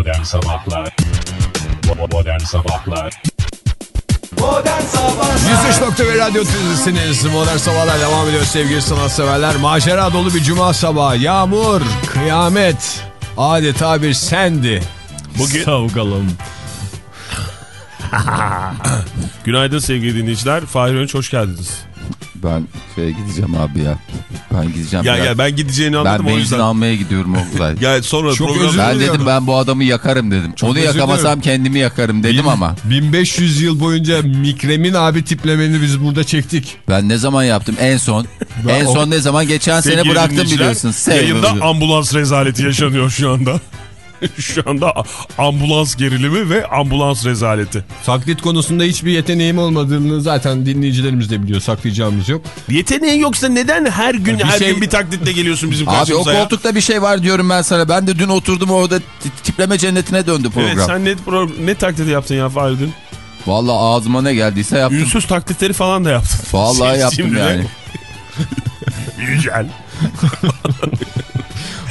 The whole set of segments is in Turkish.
Modern Sabahlar Modern Sabahlar Modern Sabahlar 103.1 Radyo Tülesi'niz. Modern Sabahlar devam ediyor sevgili sanatseverler. Macera dolu bir cuma sabahı. Yağmur, kıyamet, adeta bir sendi. Bugün- Savgalım. Günaydın sevgili dinleyiciler. Fahir Önç hoş geldiniz. Ben şeye gideceğim abi ya. Ben gideceğim. Ya biraz. ya ben gideceğini anladım ben o yüzden. almaya gidiyorum Oktay. Ya sonra Çok program... ben dedim ben bu adamı yakarım dedim. Onu özür yakamasam kendimi yakarım dedim ama. 1500 yıl boyunca Mikremin abi tiplemeni biz burada çektik. Ben ne zaman yaptım en son? Ben en son ne zaman? Geçen sene bıraktım biliyorsun. Yayında ambulans rezaleti yaşanıyor şu anda. şu anda ambulans gerilimi ve ambulans rezaleti. Taklit konusunda hiçbir yeteneğim olmadığını zaten dinleyicilerimiz de biliyor. Saklayacağımız yok. Yeteneğin yoksa neden her gün Bir her şey- gün bir taklitle geliyorsun bizim Abi o karşımıza ya? koltukta bir şey var diyorum ben sana. Ben de dün oturdum orada tipleme cennetine döndü program. Evet sen ne, ne taklidi yaptın ya Fahir dün? Vallahi ağzıma ne geldiyse yaptım. Ünsüz taklitleri falan da yaptın. Vallahi yaptım yani. Yücel.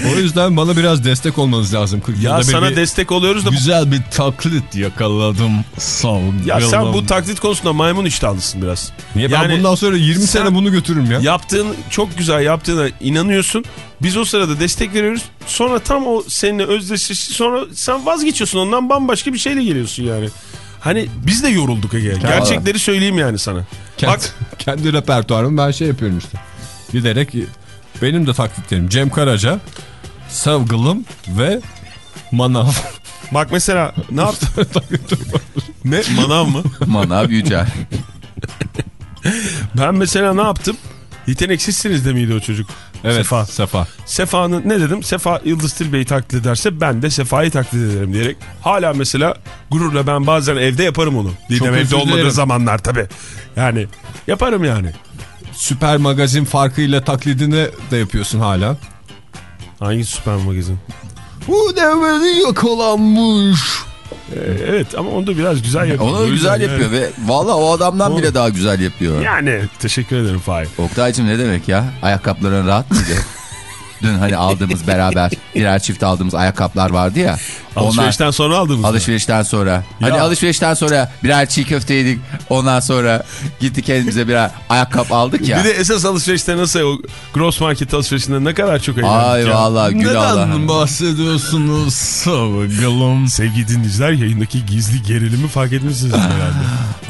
O yüzden bana biraz destek olmanız lazım. 40 Ya sana bir destek oluyoruz da Güzel bir taklit yakaladım. Savgalım. ya sen bu taklit konusunda maymun iştahlısın biraz. Niye ben Yani bundan sonra 20 sen- sene bunu götürürüm ya. Yaptığın çok güzel yaptığına inanıyorsun. Biz o sırada destek veriyoruz. Sonra tam o seninle özdeşleşti. Sonra sen vazgeçiyorsun ondan bambaşka bir şeyle geliyorsun yani. Hani biz de yorulduk Ege. Gerçekleri söyleyeyim yani sana. Kendi, Bak kendi repertuarımı ben şey yapıyorum işte. Giderek benim de taklitlerim Cem Karaca, Savgılım ve Manav. bak mesela ne yaptın? ne? Manav mı? Manav Yücel. Ben mesela ne yaptım? Yeteneksizsiniz de miydi o çocuk? Evet Sefa. Sefa. Sefa'nın ne dedim? Sefa Yıldız Tilbe'yi taklit ederse ben de Sefa'yı taklit ederim diyerek. Hala mesela gururla ben bazen evde yaparım onu. Didem evde olmadığı zamanlar tabii. Yani yaparım yani. Süper magazin farkıyla taklidini de yapıyorsun hala. Hangi süper magazin? Bu devre yakalanmış. Ee, evet ama onu da biraz güzel yapıyor. Onu O yüzden güzel yapıyor ve valla o adamdan bile daha güzel yapıyor. Yani teşekkür ederim Fahir. Oktay'cım ne demek ya? Ayakkabıların rahat mıydı? Dün hani aldığımız beraber birer çift aldığımız ayakkabılar vardı ya. Onlar Alışverişten sonra aldığımız. mı? alışverişten sonra. Hani Ya. alışverişten sonra birer çiğ köfte yedik. Ondan sonra gittik kendimize birer ayakkabı aldık ya. Bir de esas alışverişte nasıl o gross market alışverişinde ne kadar çok eğlendik Ay ya. valla gül Allah. Neden bahsediyorsunuz Savgılım? Sevgili dinleyiciler yayındaki gizli gerilimi fark etmişsiniz herhalde.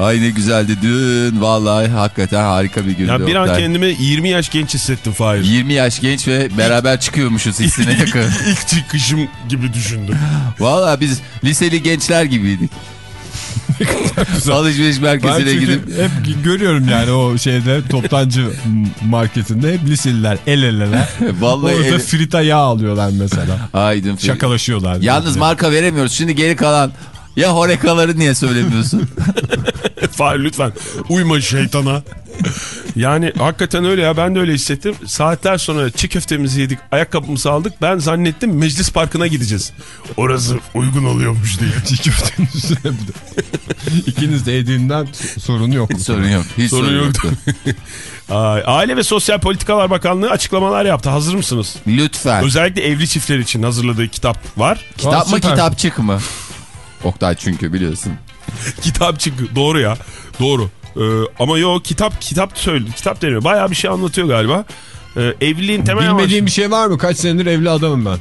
Ay ne güzeldi dün. Vallahi hakikaten harika bir gündü. Ya bir an Oktay. kendimi 20 yaş genç hissettim Fahir. 20 yaş genç ve beraber çıkıyormuşuz hissine yakın. İlk çıkışım gibi düşündüm. Valla biz liseli gençler gibiydik. Alışveriş merkezine gidip hep görüyorum yani o şeyde toptancı marketinde hep liseliler el eleler. vallahi Orada el- frita yağ alıyorlar mesela. Aydın Şakalaşıyorlar. Yalnız marka veremiyoruz. Şimdi geri kalan ya horekaları niye söylemiyorsun? Fahir lütfen uyma şeytana. Yani hakikaten öyle ya ben de öyle hissettim. Saatler sonra çiğ köftemizi yedik, ayakkabımızı aldık. Ben zannettim Meclis Parkı'na gideceğiz. Orası uygun oluyormuş diye. Çiğ köftenin üstüne bir de. İkiniz de yediğinden sorun yok. Hiç sorun yok. Hiç Sorun sorun, yoktu. Aile ve Sosyal Politikalar Bakanlığı açıklamalar yaptı. Hazır mısınız? Lütfen. Özellikle evli çiftler için hazırladığı kitap var. Kitap Aa, mı süper. kitapçık mı? Oktay çünkü biliyorsun. Kitapçık doğru ya. Doğru. Ee, ama yo kitap kitap söyle kitap deniyor. Bayağı bir şey anlatıyor galiba. Ee, evliliğin temel Bilmediğim bir şey var mı? Kaç senedir evli adamım ben.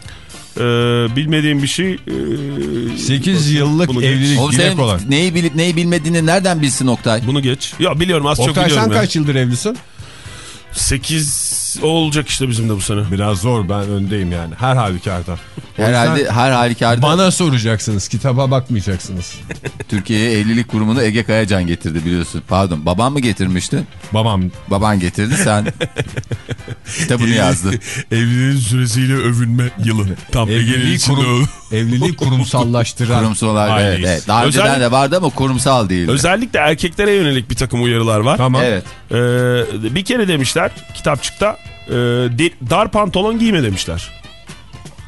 Ee, bilmediğim bir şey. Ee, 8 yıllık bunu evlilik Oğlum senin kolay. neyi bilip neyi bilmediğini nereden bilsin Oktay? Bunu geç. Ya biliyorum az çok Oktay biliyorum sen ya. kaç yıldır evlisin? 8 olacak işte bizim de bu sene. Biraz zor ben öndeyim yani her halükarda. Herhalde her halükarda Bana soracaksınız kitaba bakmayacaksınız. Türkiye'ye evlilik kurumunu Ege Kayacan getirdi biliyorsun. Pardon baban mı getirmişti? Babam Baban getirdi sen kitabını yazdın. Evliliğin süresiyle övünme yılı. Tam Ege'nin kurum, evliliği kurumsallaştıran. Kurumsal olarak evet, evet. Daha önceden Özellikle- de vardı ama kurumsal değildi. Özellikle erkeklere yönelik bir takım uyarılar var. Tamam. Evet. Ee, bir kere demişler kitapçıkta e, dar pantolon giyme demişler.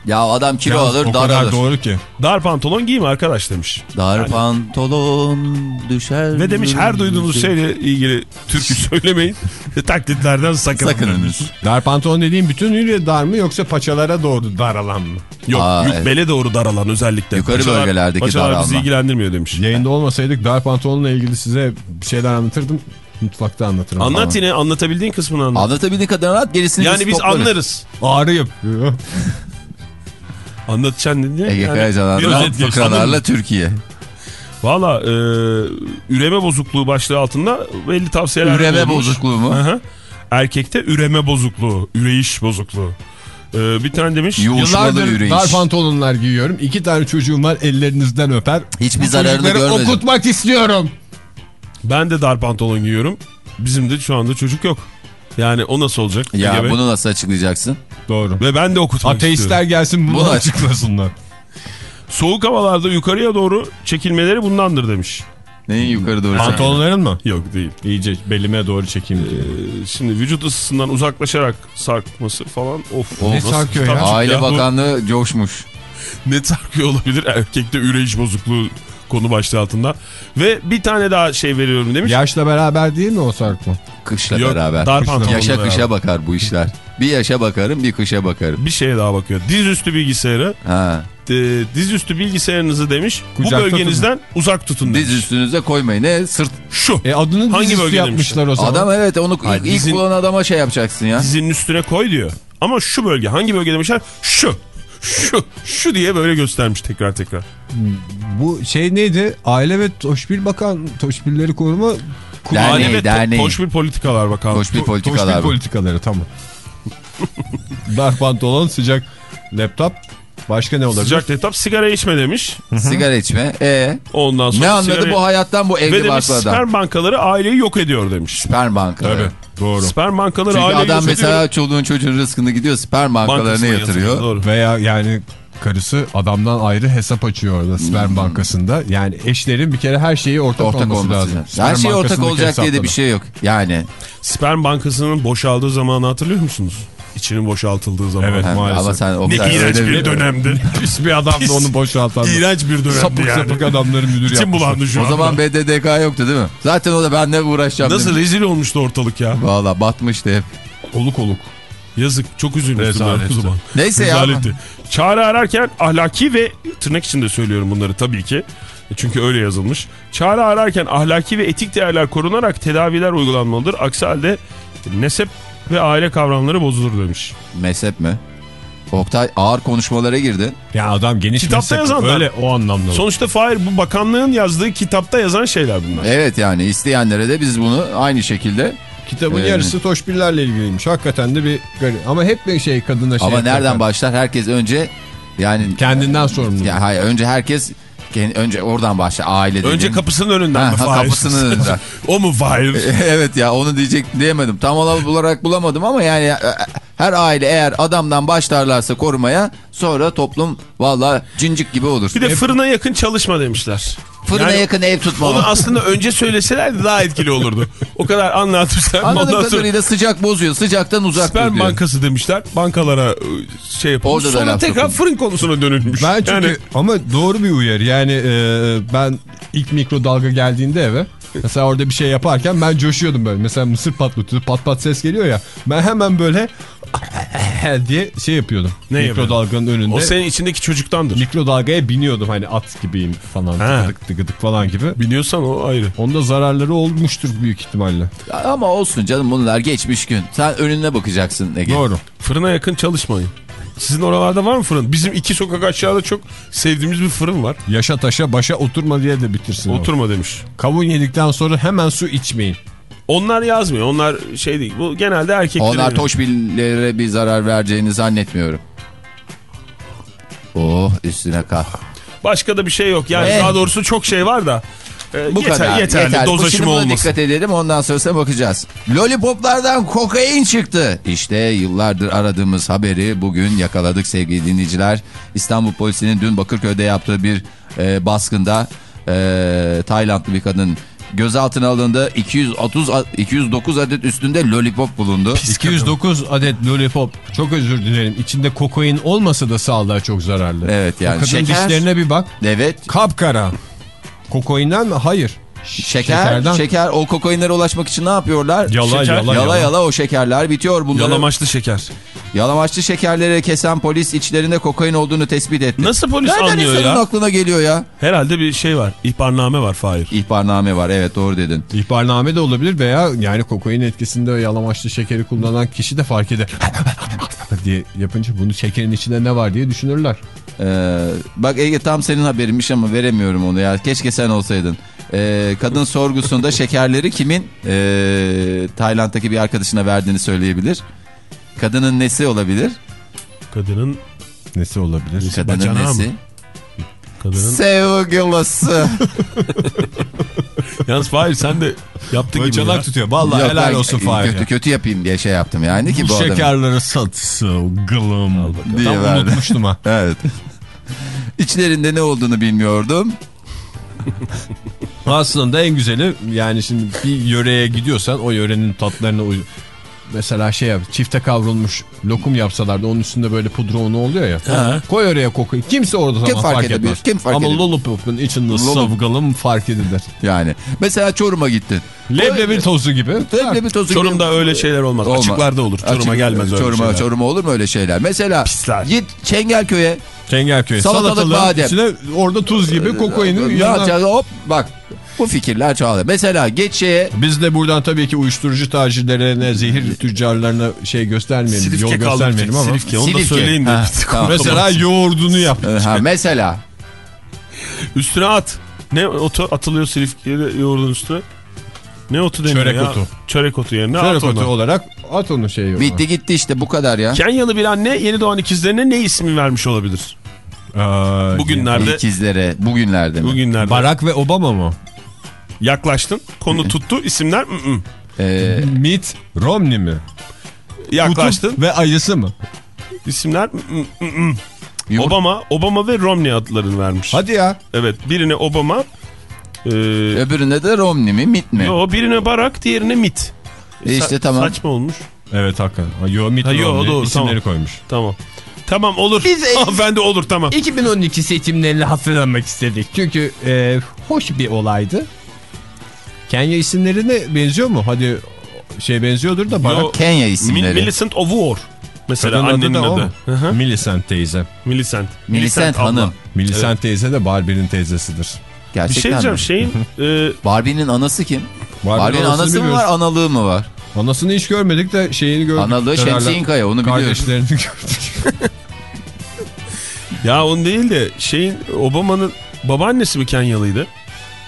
Ya adam kilo Yalnız alır o dar kadar alır. doğru ki. Dar pantolon giyme arkadaş demiş. Dar pantolon düşer. Ve demiş her duyduğunuz şeyle ilgili türkü söylemeyin. Taklitlerden sakının. Sakınınız. Dar pantolon dediğin bütünüyle dar mı yoksa paçalara doğru daralan mı? Yok Aa, yük evet. bele doğru daralan özellikle. Yukarı bölgelerdeki paçalar bizi daralma. ilgilendirmiyor demiş. Yayında olmasaydık dar pantolonla ilgili size bir şeyler anlatırdım. Mutfakta anlatırım. Anlat yine anlatabildiğin kısmını anlat. Anlatabildiğin kadar anlat gerisini Yani biz toplarız. anlarız. Ağrı yapıyor. Anlatacaksın dediğin. Ege yani Kayacan'dan fıkralarla? Türkiye. Valla e, üreme bozukluğu başlığı altında belli tavsiyeler Üreme olmuş. bozukluğu mu? Hı hı. Erkekte üreme bozukluğu, üreyiş bozukluğu. E, bir tane demiş. Yıllardır üreyiş. dar pantolonlar giyiyorum. İki tane çocuğum var ellerinizden öper. Hiçbir Bu zararını çocukları görmedim. okutmak istiyorum. Ben de dar pantolon giyiyorum. Bizim de şu anda çocuk yok. Yani o nasıl olacak? Ya Ege Bey? bunu nasıl açıklayacaksın? Doğru. Ve ben de okutmak Ateistler istiyorum. gelsin bunu, Bunu açıklasınlar. Soğuk havalarda yukarıya doğru çekilmeleri bundandır demiş. Neyin yukarı doğru? Pantolonların mı? Yok değil. İyice belime doğru çekeyim diye. Ee, Şimdi vücut ısısından uzaklaşarak sarkması falan. Of. Ne nasıl sarkıyor ya? Aile Bu Bakanlığı coşmuş. Ne sarkıyor olabilir? Erkekte üreyiş bozukluğu konu başlığı altında. Ve bir tane daha şey veriyorum demiş. Yaşla beraber değil mi o sarkma? Kışla Yok, beraber. dar pantolonla Yaşa beraber. kışa bakar bu işler. Bir yaşa bakarım bir kışa bakarım. Bir şeye daha bakıyor. Dizüstü bilgisayarı. Ha. E, dizüstü bilgisayarınızı demiş. Kucakta bu bölgenizden uzak tutun demiş. Diz üstünüze koymayın. Ne sırt. Şu. E adını Hangi dizüstü bölge yapmışlar o zaman. Adam evet onu Hayır, ilk, ilk dizin- bulan adama şey yapacaksın ya. Dizinin üstüne koy diyor. Ama şu bölge. Hangi bölge demişler? Şu. Şu. Şu diye böyle göstermiş tekrar tekrar. Bu şey neydi? Aile ve Toşbil Bakan, Toşbilleri Koruma Derneği, Aile ve derneği. Toşbil Politikalar Bakanlığı. Toşbil politikalar bu. politikaları tamam. Dar pantolon, sıcak laptop. Başka ne olabilir? Sıcak etap sigara içme demiş. Sigara içme. E Ondan sonra ne anladı sigara- bu hayattan bu Ve evli demiş barklı adam? sperm bankaları aileyi yok ediyor demiş. Sperm bankaları. Tabii. Doğru. Sperm bankaları Çünkü adam mesela çoluğun çocuğun rızkını gidiyor sperm bankalarına Bankasına yatırıyor. Doğru. Veya yani karısı adamdan ayrı hesap açıyor orada sperm bankasında. Yani eşlerin bir kere her şeyi ortak, Ortak olması, olması lazım. Her şey ortak olacak diye de bir şey yok. Yani Sperm bankasının boşaldığı zamanı hatırlıyor musunuz? İçinin boşaltıldığı zaman. Evet maalesef. ama sen o Ne iğrenç bir dönemdi. Pis bir adam da onu boşaltan. İğrenç bir dönemdi Sapık yani. sapık adamları müdür İçim bulandı şu O anda. zaman BDDK yoktu değil mi? Zaten o da ben ne uğraşacağım Nasıl demiş. rezil olmuştu ortalık ya. Valla batmıştı hep. Oluk oluk. Yazık çok üzülmüştüm ben o zaman. Neyse ya. Çağrı ararken ahlaki ve tırnak içinde söylüyorum bunları tabii ki. Çünkü öyle yazılmış. Çağrı ararken ahlaki ve etik değerler korunarak tedaviler uygulanmalıdır. Aksi halde nesep ve aile kavramları bozulur demiş. Mezhep mi? Oktay ağır konuşmalara girdi. Ya adam geniş Kitapta yazanlar. Öyle o anlamda. Sonuçta Fahir bu bakanlığın yazdığı kitapta yazan şeyler bunlar. Evet yani isteyenlere de biz bunu aynı şekilde Kitabın Ee, yarısı toşbillerle ilgiliymiş. Hakikaten de bir garip. Ama hep bir şey kadına şey ama nereden yaparken. başlar? Herkes önce yani Kendinden sorumlu. ya hayır önce herkes önce oradan başlar aile dediğin. Önce kapısının önünden Ha, mi Fahir? kapısının önünden. o mu Fahir? evet ya onu diyecek diyemedim. Tam olarak bulamadım ama yani e, her aile eğer adamdan başlarlarsa korumaya sonra toplum valla cincik gibi olur. Bir de fırına yakın çalışma demişler. Fırına Yani yakın ev tutma. Onu aslında önce söyleselerdi daha etkili olurdu. O kadar anlatmışlar. Anladığım sonra kadarıyla sıcak bozuyor. Sıcaktan uzak Sperm diyor. bankası demişler. Bankalara e, şey yapılmış. Orada Sonra tekrar yapılmış. fırın konusuna dönülmüş. Ben çünkü Yani ama doğru bir uyarı. Yani e, ben ilk mikrodalga geldiğinde eve mesela orada bir şey yaparken ben coşuyordum böyle. Mesela mısır patlatıyordu pat pat ses geliyor ya. Ben hemen böyle diye şey yapıyordum. Ne yapıyordun? Mikrodalganın önünde. o senin içindeki çocuktandır. Mikrodalgaya biniyordum hani at gibiyim falan. Ha. Tıkıdık tıkıdık falan gibi. Biliyorsan o ayrı. Onda zararları olmuştur büyük ihtimalle. Ama olsun canım bunlar geçmiş gün. Sen önüne bakacaksın Ege. Doğru. Fırına yakın çalışmayın. Sizin oralarda var mı fırın? Bizim iki sokak aşağıda çok sevdiğimiz bir fırın var. Yaşa taşa başa oturma diye de bitirsin. o. Oturma demiş. Kavun yedikten sonra hemen su içmeyin. Onlar yazmıyor. Onlar şey değil. Bu genelde erkeklerin. Onlar toşbillere bir zarar vereceğini zannetmiyorum. Oh üstüne kalk. Başka da bir şey yok. Yani Eh. daha doğrusu çok şey var da. E, Bu yeter, kadar. Yeterli. yeterli. Doz Bu aşımı şimdi buna olmasın. dikkat edelim ondan sonrasına bakacağız. Lollipoplardan kokain çıktı. İşte yıllardır aradığımız haberi bugün yakaladık sevgili dinleyiciler. İstanbul polisinin dün Bakırköy'de yaptığı bir e, baskında e, Taylandlı bir kadın gözaltına alındı. 230 a- 209 adet üstünde lollipop bulundu. 209 adet lollipop. Çok özür dilerim. İçinde kokain olmasa da sağlığa çok zararlı. Evet, yani O kadın şeker- dişlerine bir bak. Evet. Kapkara. Kokoinden mi? Hayır. Şeker, Şekerden. şeker o kokainlere ulaşmak için ne yapıyorlar? Yala, Şeker- yala, Yala yala. yala o şekerler bitiyor. Bunları Yalamaçlı şeker. Yalamaçlı şekerleri kesen polis içlerinde kokain olduğunu tespit etti. Nasıl polis Nereden anlıyor ya? aklına geliyor ya? Herhalde bir şey var. İhbarname var Fahir. İhbarname var evet doğru dedin. İhbarname de olabilir veya yani kokain etkisinde yalamaçlı şekeri kullanan kişi de fark eder. diye yapınca bunu şekerin içinde ne var diye düşünürler. Ee, bak Ege tam senin haberinmiş ama veremiyorum onu ya. Keşke sen olsaydın. Ee, kadın sorgusunda şekerleri kimin ee, Tayland'daki bir arkadaşına verdiğini söyleyebilir. Kadının nesi olabilir? Kadının Nesi olabilir? Kadının Bacanağı nesi? mı? kadının. Sevgilisi. Yalnız Fahir sen de yaptın gibi ya. Bacanak tutuyor. Vallahi Yok, helal olsun Fahir. Kötü, kötü yapayım diye şey yaptım yani ki bu, Bu şekerleri satsın gılım. Diye Tam verdi. unutmuştum ha. Evet. İçlerinde ne olduğunu bilmiyordum. Aslında en güzeli yani şimdi bir yöreye gidiyorsan o yörenin tatlarına uy Mesela şey yap çifte kavrulmuş lokum yapsalar da onun üstünde böyle pudra unu oluyor ya. Ha. Koy oraya kokuyu. Kimse orada Kim zaman fark fark, edebilir? etmez. Kim fark Ama lollipop'un içinde Lollipop. savgalım fark edilir. Yani mesela Çorum'a gittin. Leblebi tozu gibi. Leblebi tozu Çorum'da öyle şeyler olmaz. Olmaz. Açıklarda olur. Çorum'a Açık- gelmez öyle Çorum'a, şeyler. Çorum'a olur mu öyle şeyler? Mesela Pisler. git Çengelköy'e. Çengelköy. Salatalık Salatalığın badem. içine orada tuz gibi kokaini Ne yanına- yapacağız? Hop bak bu fikirler çoğalıyor. Mesela geç şeye Biz de buradan tabii ki uyuşturucu tacirlerine, zehir tüccarlarına şey göstermeyelim, Silifke yol göstermeyelim ama. Silifke. Onu da Silifke. söyleyin de. Tamam. Mesela yoğurdunu yap. e, ha, mesela Üstüne at. Ne otu atılıyor silifkeyle yoğurdun üstüne? Ne otu deniyor Çörek ya? otu. Çörek otu yerine Çörek at otu onu. olarak at onu şey yola. bitti gitti işte bu kadar ya. Kenyalı bir anne yeni doğan ikizlerine ne ismi vermiş olabilir? Aa, Bugünlerde İkizlere bugünlerde mi? bugünlerde Barack ve Obama mı? Yaklaştın. Konu tuttu. isimler ı -ı. Ee, Mitt Romney mi? yaklaştın. Kutup ve ayısı mı? İsimler ı -ı. yumurt- Obama, Obama ve Romney adlarını vermiş. Hadi ya. Evet, birine Obama, e, Öbüründe de Romney mi Mitt mi? yo, birine Barack, diğerine Mitt. E işte Sa- tamam. Saçma olmuş. Evet hakikaten. Ha, Yo, Mitt Ha, yo, Romney doğru, isimleri tamam. koymuş. Tamam. Tamam olur. Biz- Hanımefendi olur tamam. 2012 seçimlerini hatırlamak istedik. Çünkü e, hoş bir olaydı. Kenya isimlerine benziyor mu? Hadi şey benziyordur da Barack. Yo, Kenya isimleri. Millicent War. Mesela Kadın adı annenin adı. mu? Hı hı. Millicent teyze. Millicent. Millicent. Hanım. Millicent teyze de Barbie'nin teyzesidir. Bir Gerçekten şey diyeceğim mi? şeyin e, Barbie'nin anası kim? Barbie'nin anasını anası mı var analığı mı var? Anasını hiç görmedik de şeyini gördük. Analığı Herhalde Şemsi İnkaya onu biliyoruz. Kardeşlerini gördük. ya onun değil de şeyin Obama'nın babaannesi mi Kenyalıydı?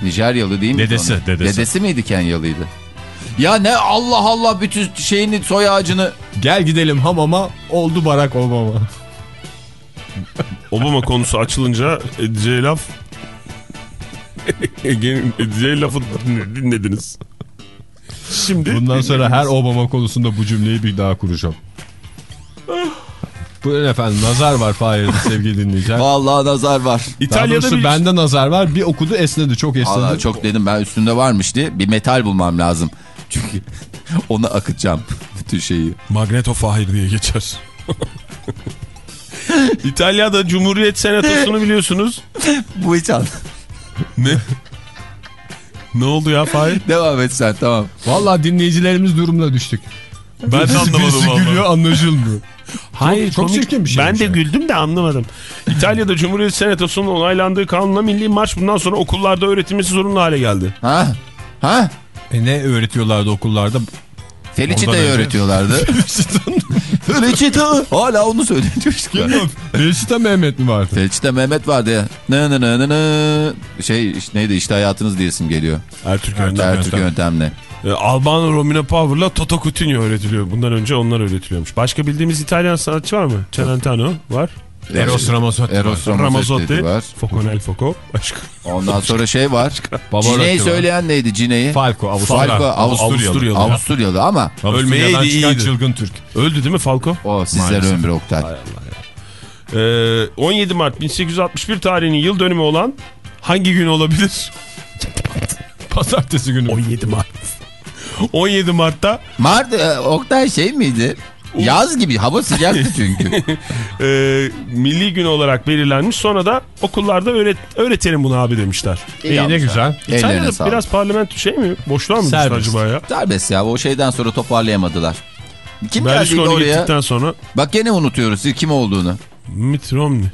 Nijeryalı değil mi? Dedesi, dedesi. Dedesi miydi Kenyalıydı? Ya ne Allah Allah bütün şeyini soy ağacını Gel gidelim hamama oldu Barack Obama. Obama konusu açılınca edeceği laf edeceği lafı dinlediniz. Şimdi Bundan sonra her Obama konusunda bu cümleyi bir daha kuracağım. Buyurun efendim nazar var Fahir'de sevgili dinleyiciler. vallahi nazar var. İtalya'da bir bende nazar var. Bir okudu esnedi çok esnedi. Vallahi çok dedim ben üstünde varmış diye bir metal bulmam lazım. Çünkü onu akıtacağım bütün şeyi. Magneto Fahir diye geçer. İtalya'da Cumhuriyet Senatosu'nu biliyorsunuz. Bu hiç an. Ne? ne oldu ya Fahir? Devam et sen tamam. Vallahi dinleyicilerimiz durumuna düştük. Ben de anlamadım Birisi gülüyor anlaşılmıyor. Hayır çok komik. çirkin bir şey. Ben de güldüm de anlamadım. İtalya'da Cumhuriyet Senatosu'nun onaylandığı kanunla milli marş bundan sonra okullarda öğretilmesi zorunlu hale geldi. Ha? Ha? E ne öğretiyorlardı okullarda? Felicita'yı öğretiyorlardı. Felicita. Hala onu söyletiyor işte. Felicita Mehmet mi vardı? Felicita Mehmet vardı ya. Nı nı nı nı nı. Şey işte neydi işte hayatınız diyesim geliyor. Ertürk Ertürk yöntemle. E, Albano Romina Power'la Toto Cutugno öğretiliyor. Bundan önce onlar öğretiliyormuş. Başka bildiğimiz İtalyan sanatçı var mı? Celentano var. Eros Ramazzotti. Eros var. Ramazzotti var. Foconel Foco. Başka. Ondan sonra şey var. Cine'yi söyleyen neydi Cine'yi? Falco. Avusturya. Falco Avusturyalı. Avusturyalı. Avusturyalı ama çıkan iyiydi. çılgın Türk. Öldü değil mi Falco? o Maalesef. ömrü Oktay. Ee, 17 Mart 1861 tarihinin yıl dönümü olan hangi gün olabilir? Pazartesi günü. 17 Mart. 17 Mart'ta Mart e, Oktay şey miydi? Yaz gibi hava sıcaktı çünkü. e, milli gün olarak belirlenmiş. Sonra da okullarda öğret, öğretelim bunu abi demişler. İyi ne güzel. İtalya'da sağlık. biraz parlamento şey mi? Boşluğa mı düştü acaba ya? Serbest ya o şeyden sonra toparlayamadılar. Kim Berlusconi oraya? gittikten sonra Bak gene unutuyoruz kim olduğunu. Mitt Romney.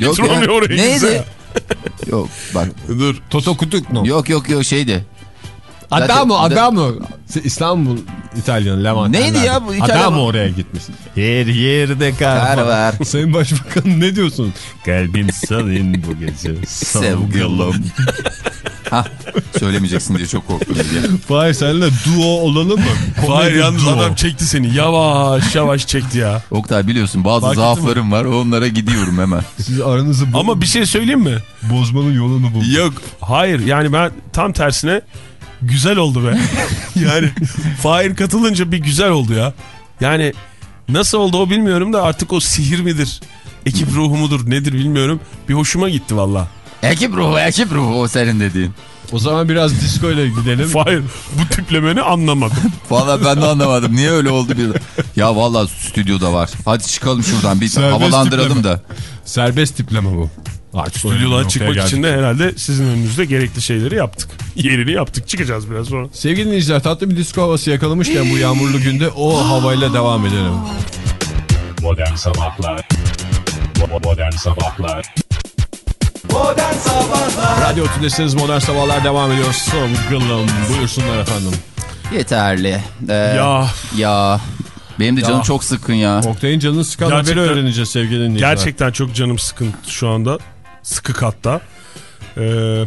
Yok Romney ya. oraya. Neydi? yok bak. Dur. Toto Kutuk no. Yok yok yok şeydi. Adamo Zaten- Adamo. İstanbul İtalyan Levent. Neydi ya bu İtalyan- Adamo oraya gitmiş. Her yerde kar Kar var. Sayın Başbakan ne diyorsun? Kalbim senin bu gece. Sevgilim. ha söylemeyeceksin diye çok korktum. diye. Fahir seninle duo olalım mı? Komedi yalnız duo. adam çekti seni. Yavaş yavaş çekti ya. Oktay biliyorsun bazı Fark zaaflarım var onlara gidiyorum hemen. Siz aranızı Ama bir şey söyleyeyim mi? bozmanın yolunu buldunuz. Yok. Hayır yani ben tam tersine güzel oldu be. yani Fahir katılınca bir güzel oldu ya. Yani nasıl oldu o bilmiyorum da artık o sihir midir? Ekip ruhu mudur nedir bilmiyorum. Bir hoşuma gitti valla. Ekip ruhu ekip ruhu o senin dediğin. O zaman biraz disco ile gidelim. Fahir bu tiplemeni anlamadım. Valla ben de anlamadım. Niye öyle oldu bir Ya valla stüdyoda var. Hadi çıkalım şuradan bir Serbest havalandıralım tipleme. da. Serbest tipleme bu. Artık Stüdyodan çıkmak geldik. için de herhalde sizin önünüzde gerekli şeyleri yaptık. Yerini yaptık. Çıkacağız biraz sonra. Sevgili dinleyiciler tatlı bir disco havası yakalamışken bu yağmurlu günde o havayla devam edelim. Modern Sabahlar Modern Sabahlar Modern Sabahlar Radyo Tülesi'niz Modern Sabahlar devam ediyor. Sorgulum buyursunlar efendim. Yeterli. Ee, Ya Ya. Benim de canım Ya. çok sıkkın ya. Oktay'ın canını sıkan haberi öğreneceğiz sevgili dinleyiciler. gerçekten çok canım sıkın şu anda. Sıkı katta. Ee,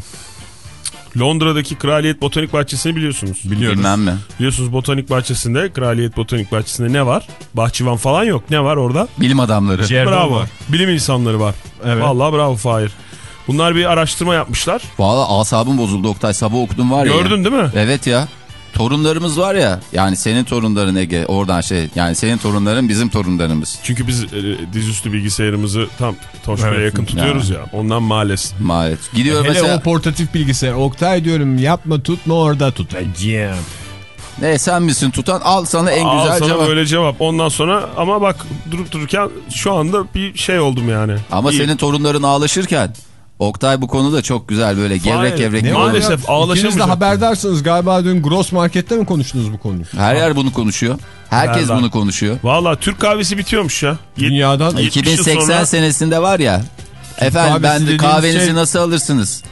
Londra'daki Kraliyet Botanik Bahçesi'ni biliyorsunuz. Biliyoruz. Bilmem mi? Biliyorsunuz Botanik Bahçesi'nde, Kraliyet Botanik Bahçesi'nde ne var? Bahçıvan falan yok. Ne var orada? Bilim adamları. Cerbo bravo. var. Bilim insanları var. Evet. Vallahi bravo Fahir. Bunlar bir araştırma yapmışlar. Valla asabım bozuldu Oktay. Sabah okudum var ya. Gördün değil mi? Evet ya. Torunlarımız var ya. Yani senin torunların Ege. Oradan şey. Yani senin torunların bizim torunlarımız. Çünkü biz e, dizüstü bilgisayarımızı tam Toşba'ya Evet. yakın tutuyoruz ya. Ondan maalesef. Maalesef. Gidiyor Hele mesela. o portatif bilgisayar. Oktay diyorum yapma tutma orada tutacağım. Ne sen misin tutan? Al sana en Al güzel sana cevap. böyle cevap. Ondan sonra ama bak durup dururken şu anda bir şey oldum yani. Ama İyi. senin torunların ağlaşırken Oktay bu konuda çok güzel böyle gevrek Hayır, gevrek. ne maalesef İkiniz de ağlaşamayacak. haberdarsınız. Galiba dün Gross Market'te mi konuştunuz bu konuyu? Her yer bunu konuşuyor. Herkes Nereden? bunu konuşuyor. Valla Türk kahvesi bitiyormuş ya. Dünyadan 70 yıl 2080 sonra- senesinde var ya. Efendim kahvesi ben de kahvenizi şey- nasıl alırsınız?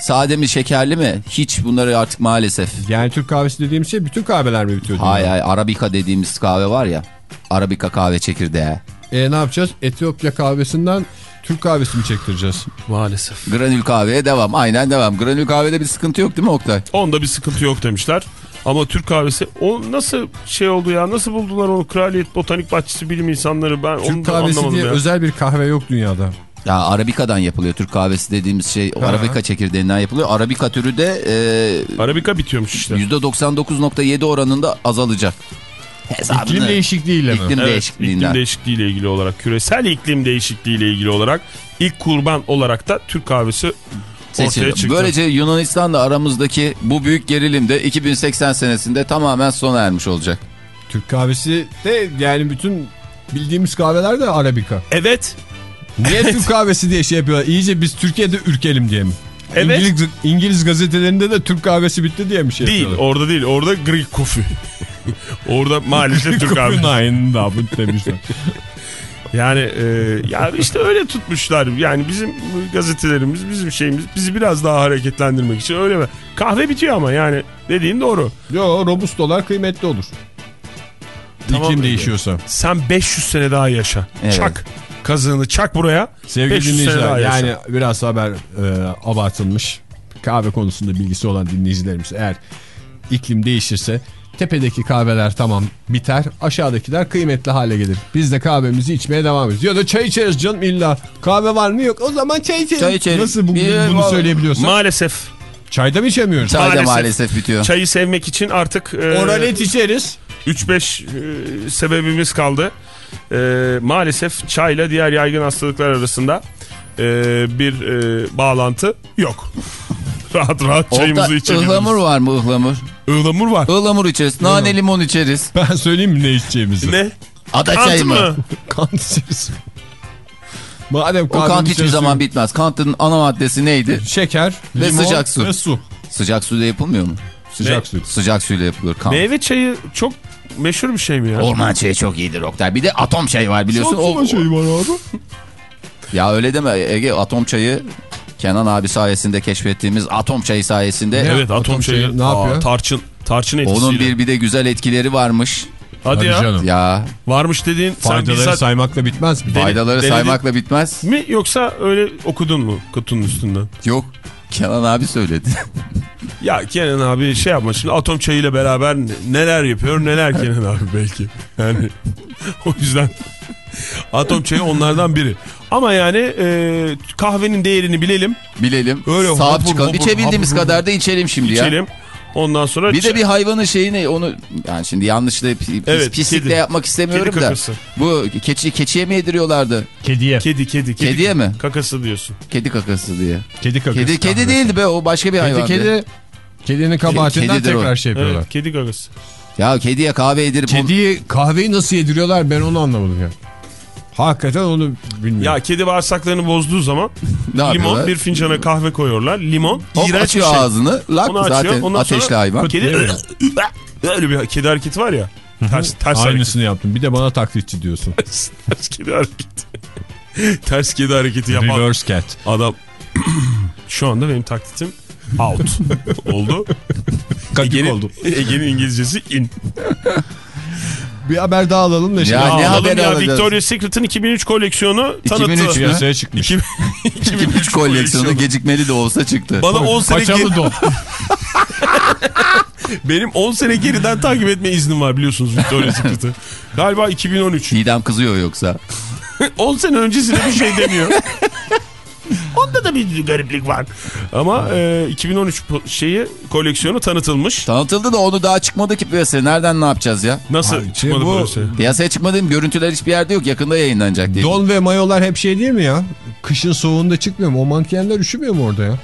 Sade mi şekerli mi? Hiç bunları artık maalesef. Yani Türk kahvesi dediğimiz şey bütün kahveler mi bitiyor? Hay dünyada? hay Arabika dediğimiz kahve var ya. Arabika kahve çekirdeği. E ne yapacağız? Etiyopya kahvesinden Türk kahvesi mi çektireceğiz? Maalesef. Granül kahveye devam. Aynen devam. Granül kahvede bir sıkıntı yok değil mi Oktay? Onda bir sıkıntı yok demişler. Ama Türk kahvesi o nasıl şey oldu ya? Nasıl buldular onu? Kraliyet Botanik Bahçesi bilim insanları ben onu Türk da kahvesi diye ya. özel bir kahve yok dünyada. Ya Arabika'dan yapılıyor. Türk kahvesi dediğimiz şey o Ha. Arabika çekirdeğinden yapılıyor. Arabika türü de e, Arabika bitiyormuş işte. %99.7 oranında azalacak. Hesabını- İklim değişikliğiyle mi? İklim Evet, değişikliğinden. iklim değişikliğiyle ilgili olarak küresel iklim değişikliğiyle ilgili olarak ilk kurban olarak da Türk kahvesi ortaya seçildi. çıktı. Böylece Yunanistan'la aramızdaki bu büyük gerilim de 2080 senesinde tamamen sona ermiş olacak. Türk kahvesi de yani bütün bildiğimiz kahveler de Arabika. Evet. Niye Türk kahvesi diye şey yapıyorlar? İyice biz Türkiye'de ürkelim diye mi? Evet. İngiliz, İngiliz gazetelerinde de Türk kahvesi bitti diye mi şey Değil yapıyorlar? orada değil orada Greek coffee. orada maalesef Türk kahvesi. Bu demişler. Yani e, ya işte öyle tutmuşlar. Yani bizim gazetelerimiz, bizim şeyimiz bizi biraz daha hareketlendirmek için öyle mi? Kahve bitiyor ama yani dediğin doğru. Yo robustolar kıymetli olur. Tamam. İklim değişiyorsa. Sen 500 sene daha yaşa. Evet. Çak kazığını çak buraya. Sevgili 500 sene dinleyiciler daha yaşa. yani biraz haber e, abartılmış. Kahve konusunda bilgisi olan dinleyicilerimiz eğer iklim değişirse tepedeki kahveler tamam biter aşağıdakiler kıymetli hale gelir. Biz de kahvemizi içmeye devam ederiz. Ya da çay içeriz canım illa. Kahve var mı yok o zaman çay içelim. Çay içelim. Nasıl bu- Bir- bunu söyleyebiliyorsun? Maalesef Çayda mı içemiyoruz? Çay da Maalesef. maalesef bitiyor. çayı sevmek için artık e, Oralet içeriz. 3-5 e, sebebimiz kaldı. E, maalesef çayla diğer yaygın hastalıklar arasında e, bir e, bağlantı yok. rahat rahat çayımızı Oktay, içebiliriz. ıhlamur var mı ıhlamur? Ihlamur var. Ihlamur içeriz. Nane limon içeriz. Ben söyleyeyim mi ne içeceğimizi? Ne? Ada Kant çayı mı? mı? Kant içeriz. Madem O kant hiçbir zaman bitmez. Kantın ana maddesi neydi? Şeker, Ve limon sıcak su. Ve su. Sıcak suyla yapılmıyor mu? Sıcak su. Sıcak suyla yapılır kant. Meyve çayı çok meşhur bir şey mi ya? Orman çayı çok iyidir Oktay. Bir de atom çayı var biliyorsun. O, Satsana şeyi var abi. Ya öyle deme Ege atom çayı Kenan abi sayesinde keşfettiğimiz atom çayı sayesinde Evet atom, Atom çayı. çayı ne yapıyor? Aa, tarçın. Tarçın etkisiyle. onun bir bir de güzel etkileri varmış. Hadi, Hadi ya. canım. Ya Varmış dediğin sen Faydaları bizzat saymakla bitmez mi? faydaları denedin- saymakla bitmez. mi yoksa öyle okudun mu kutunun üstünden? Yok Kenan abi söyledi. Ya Kenan abi şey yapma şimdi atom çayıyla beraber ne- neler yapıyor neler Kenan abi belki. Yani o yüzden atom çayı onlardan biri. Ama yani e, kahvenin değerini bilelim, Bilelim. Öyle Sahip hapur çıkalım. hapur, İçebildiğimiz hapur kadar da içelim şimdi ya. içelim. Ondan sonra Bir de bir hayvanın şeyi ne onu yani şimdi yanlışlıkla pis, Evet, pislikle kedi. yapmak istemiyorum Kedi da. Bu keçi keçiye mi yediriyorlardı? Kediye. kedi kedi kedi. Kediye mi? Kakası diyorsun. Kedi kakası diye. Kedi kakası. Kedi kedi değildi be o başka bir Kedi hayvandı. kedi. Kedinin kabahatinden Kedidir o. tekrar şey yapıyorlar. Evet kedi kakası. Ya kediye kahve yedirip Kediye kahveyi nasıl yediriyorlar ben onu anlamadım ya. Hakikaten onu bilmiyorum. Ya kedi bağırsaklarını bozduğu zaman ne limon yapıyorlar? bir fincana kahve koyuyorlar. Limon Hop, iğrenç bir açıyor şey. ağzını. Lak Onu açıyor. zaten Ondan ateşli sonra hayvan. Kedi öyle bir kedi hareketi var ya. Ters ters hareket. Aynısını yaptım. Bir de bana taklitçi diyorsun. ters kedi hareketi. ters kedi hareketi yapan Reverse cat. adam. Şu anda benim taklitim out oldu. Ege'nin, oldu. Ege'nin İngilizcesi in. Bir haber daha alalım da şimdi. Ya ne Alalım haberi ya alacağız? Victoria's Secret'ın 2003 koleksiyonu 2003 tanıttı. mü? Piyasaya çıkmış. 2003 koleksiyonu gecikmeli de olsa çıktı. Bana 10 sene Paçalı don. benim 10 sene geriden takip etme iznim var biliyorsunuz Victoria's Secret'ı. Galiba 2013. Didem kızıyor yoksa. 10 sene öncesine bir şey demiyor. Da bir gariplik var. Ama e, 2013 po- şeyi koleksiyonu tanıtılmış. Tanıtıldı da onu daha çıkmadı ki piyasaya. Nereden ne yapacağız ya? Nasıl çıkmadı şey bu- burası? Piyasaya çıkmadığım görüntüler hiçbir yerde yok. Yakında yayınlanacak diye. Don ve mayolar hep şey değil mi ya? Kışın soğuğunda çıkmıyor mu? O mankenler üşümüyor mu orada ya?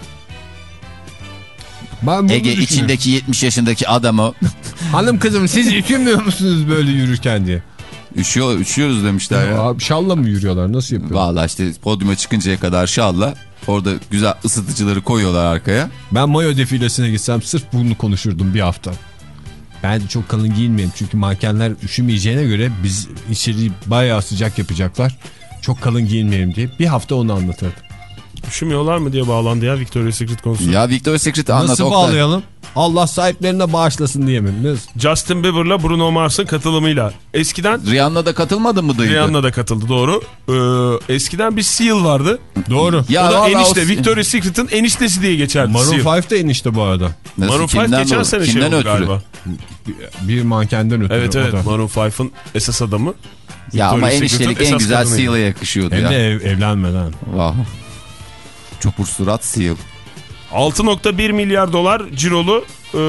Ben Ege içindeki 70 yaşındaki adamı Hanım kızım siz üşümüyor musunuz böyle yürürken diye? üşüyor, üşüyoruz demişler ya. Abi şalla mı yürüyorlar? Nasıl yapıyorlar? Valla işte podyuma çıkıncaya kadar şalla orada güzel ısıtıcıları koyuyorlar arkaya. Ben mayo defilesine gitsem sırf bunu konuşurdum bir hafta. Ben çok kalın giyinmeyeyim çünkü mankenler üşümeyeceğine göre biz içeriği bayağı sıcak yapacaklar. Çok kalın giyinmeyelim diye bir hafta onu anlatırdım. Üşümüyorlar mı diye bağlandı ya Victoria's Secret konusu. Ya Victoria's Secret'ı anlat Nasıl Oktay. bağlayalım? Allah sahiplerine bağışlasın diye mi? Justin Bieber'la Bruno Mars'ın katılımıyla. Eskiden Rihanna da katılmadı mı dıydı? Rihanna da katıldı doğru. Ee, eskiden bir Seal vardı. Doğru. Ya o da enişte. o- Victoria's Secret'ın eniştesi diye geçerdi Maroon Seal. 5 de enişte bu arada. Nasıl, Maroon 5 kimden geçen dolayı? sene şey Kimden oldu ötürü? galiba. Bir mankenden ötürü. Evet evet. Maroon 5'ın esas adamı. Ya ama Victoria's eniştelik Secret'ın en güzel. Seal'a yakışıyordu Hem ya. de ev, evlenmeden. Vah. Çopur surat Seal. 6.1 milyar dolar cirolu e,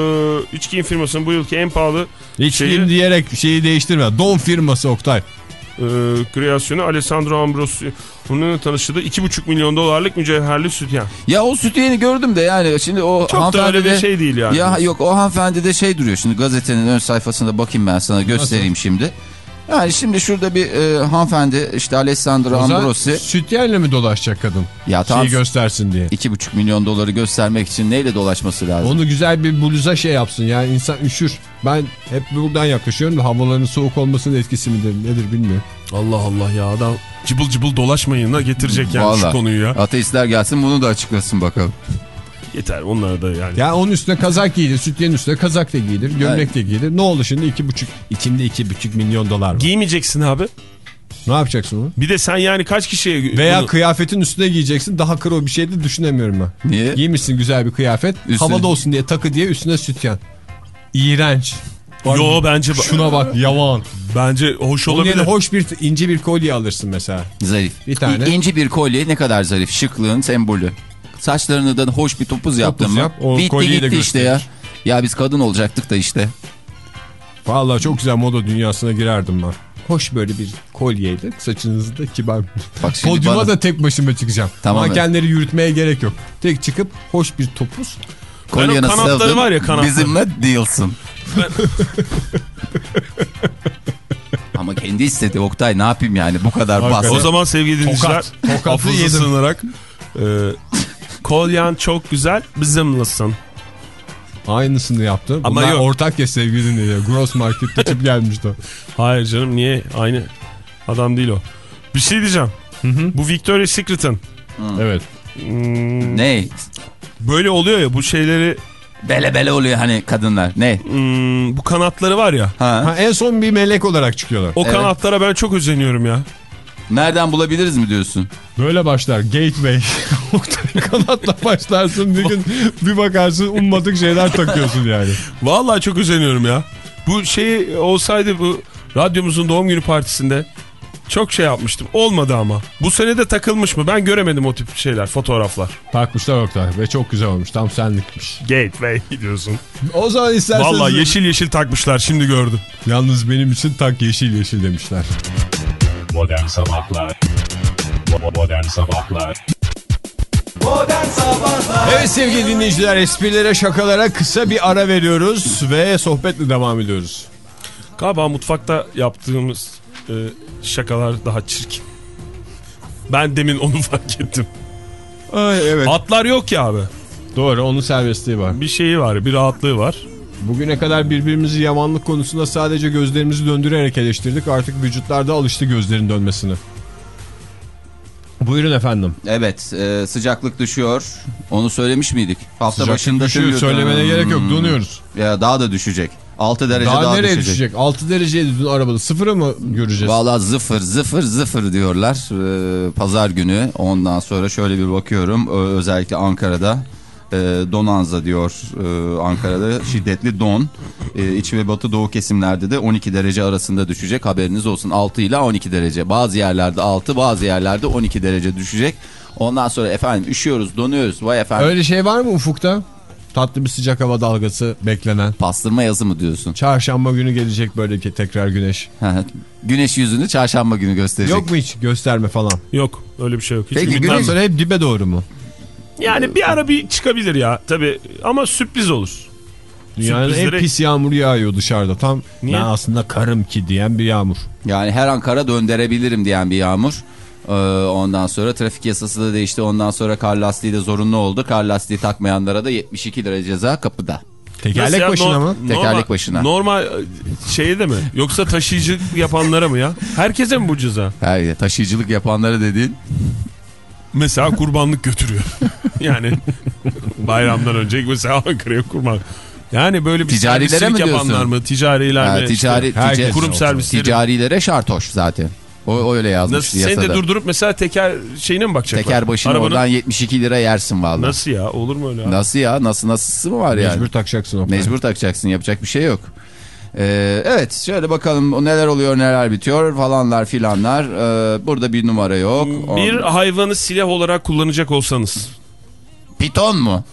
içki firmasının bu yılki en pahalı Hiç Şeyi- diyerek şeyi değiştirme. Don firması Oktay. e, kreasyonu Alessandro Ambrosio. Bununla tanıştırdı 2,5 milyon dolarlık mücevherli sütyen. Ya o sütyeni gördüm de yani şimdi o Çok da hanımefendi öyle bir de- şey değil yani. Ya yok o hanımefendi de şey duruyor şimdi gazetenin ön sayfasında bakayım ben sana göstereyim şimdi. Yani şimdi şurada bir e, hanımefendi işte Alessandro Ambrosi sütyenle mi dolaşacak kadın? ya tam Şeyi göstersin diye. 2,5 milyon doları göstermek için neyle dolaşması lazım? Onu güzel bir bluza şey yapsın. Yani insan üşür. Ben hep buradan yaklaşıyorum da havaların soğuk olmasının etkisi midir nedir bilmiyorum. Allah Allah ya adam cıbıl cıbıl dolaşmayına getirecek yani şu Vallahi. konuyu ya. Ateistler gelsin bunu da açıklasın bakalım. Yeter onlar da yani. Yani onun üstüne kazak giyilir. Sütyenin üstüne kazak da giyilir. Gömlek de giyilir. Ne oldu şimdi? iki buçuk, içinde iki buçuk milyon dolar var. Giymeyeceksin abi. ne yapacaksın onu? Bir de sen yani kaç kişiye... Veya bunu- kıyafetin üstüne giyeceksin. Daha kro bir şey de düşünemiyorum ben. Niye? Giymişsin güzel bir kıyafet. Üstüne- Havada olsun diye takı diye üstüne sütyen. İğrenç. Yo bence Şuna bak yavan. bence hoş Onun olabilir. yerine hoş bir ince bir kolye alırsın mesela. Zarif. Bir tane. İ- İnci bir kolye ne kadar zarif. Şıklığın sembolü. Saçlarını da hoş bir topuz yaptın mı? yap, o Bitti gitti işte ya. Ya biz kadın olacaktık da işte. Vallahi çok güzel moda dünyasına girerdim ben. Hoş böyle bir kolyeyle saçınızı da kibar. Bak Podyuma bana- da tek başıma çıkacağım. Tamam, Mankenleri yürütmeye gerek yok. Tek çıkıp hoş bir topuz. Kolyana kanatları var ya, kanatları. Bizimle değilsin. Ama kendi istedi Oktay ne yapayım yani bu kadar Hakikaten. O basit. zaman sevgili dinleyiciler yedim. sığınarak e, kolyan çok güzel bizimlesin. Aynısını yaptı. Ama Bunlar yok. ortak ya sevgili dinleyiciler. Gross Market'te tip gelmişti. Hayır canım niye aynı adam değil o. Bir şey diyeceğim. Bu Victoria's Secret'ın evet. hmm, Ne? böyle oluyor ya bu şeyleri Bele bele oluyor hani kadınlar. Ne? hmm, bu kanatları var ya Ha? Ha, en son bir melek olarak çıkıyorlar. o Evet. kanatlara ben çok özeniyorum ya. Nereden bulabiliriz mi diyorsun? Böyle başlar. Gateway. Kanatla başlarsın bir gün bir bakarsın ummadık şeyler takıyorsun yani. Vallahi çok özeniyorum ya. Bu şey olsaydı bu radyomuzun doğum günü partisinde çok şey yapmıştım. Olmadı ama. Bu sene de takılmış mı? Ben göremedim o tip şeyler, fotoğraflar. Takmışlar Oktay ve çok güzel olmuş. Tam senlikmiş. Gateway diyorsun. O zaman isterseniz... Vallahi yeşil yeşil takmışlar şimdi gördüm. Yalnız benim için tak yeşil yeşil demişler. Modern Sabahlar Modern Sabahlar Modern Sabahlar Evet sevgili dinleyiciler esprilere şakalara kısa bir ara veriyoruz ve sohbetle devam ediyoruz. Galiba mutfakta yaptığımız e, şakalar daha çirkin. Ben demin onu fark ettim. Ay, evet. Atlar yok ya abi. Doğru onun serbestliği var. Bir şeyi var, bir rahatlığı var. Bugüne kadar birbirimizi yamanlık konusunda sadece gözlerimizi döndürerek eleştirdik. Artık vücutlarda alıştı gözlerin dönmesine. Buyurun efendim. Evet e, sıcaklık düşüyor. Onu söylemiş miydik? Hafta Sıcaklık başında düşüyor, söylemene gerek yok, Hmm. donuyoruz. Ya daha da düşecek. 6 derece Daha, daha, nereye düşecek. düşecek? 6 dereceydi dün arabada. Sıfırı mı göreceğiz? Valla zıfır zıfır zıfır diyorlar Ee, pazar günü. Ondan sonra şöyle bir bakıyorum özellikle Ankara'da e, donanza diyor e, Ankara'da şiddetli don. E, iç ve batı doğu kesimlerde de 12 derece arasında düşecek haberiniz olsun 6 ile 12 derece. Bazı yerlerde 6 bazı yerlerde 12 derece düşecek. Ondan sonra efendim üşüyoruz donuyoruz vay efendim Öyle şey var mı ufukta? Tatlı bir sıcak hava dalgası beklenen. pastırma yazı mı diyorsun? Çarşamba günü gelecek böyle ki tekrar güneş. Güneş yüzünü çarşamba günü gösterecek. Yok mu hiç gösterme falan? Yok, öyle bir şey yok. Hiç Peki, güneş-? Sonra hep dibe doğru mu? Yani bir ara bir çıkabilir ya tabii ama sürpriz olur. Dünyanın en Sürprizlere- pis yağmuru yağıyor dışarıda. Tam Niye? ben aslında karım ki diyen bir yağmur. Yani her an kara döndürebilirim diyen bir yağmur. Ee, ondan sonra trafik yasası da değişti. Ondan sonra kar lastiği de zorunlu oldu. Kar lastiği takmayanlara da 72 lira ceza kapıda. Tekerlek Nasıl ya? başına Nor- mı? Tekerlek normal- başına. Normal e, şeyde mi? Yoksa taşıyıcı yapanlara mı ya? Herkese mi bu ceza? Her taşıyıcılık yapanlara dediğin. Mesela kurbanlık götürüyor. yani bayramdan önce mesela Ankara'ya kurban. Yani böyle bir Ticarilere mi yapanlar diyorsun? mı? Ticariler Ha, mi? ticari, İşte tica- kurum servisleri. Ticarilere şartoş zaten. O, o öyle yazmış Nasıl, sen de durdurup mesela teker şeyine mi bakacaklar? Teker başına Arabanın- oradan 72 lira yersin vallahi. Nasıl? Nasıl ya? Olur mu öyle? ya? ya? Nasıl nasılsı mı var yani? Mecbur takacaksın o Mecbur takacaksın yapacak bir şey yok. Ee, evet şöyle bakalım o neler oluyor neler bitiyor falanlar filanlar. Ee, burada bir numara yok. Bir On- hayvanı silah olarak kullanacak olsanız Piton mu?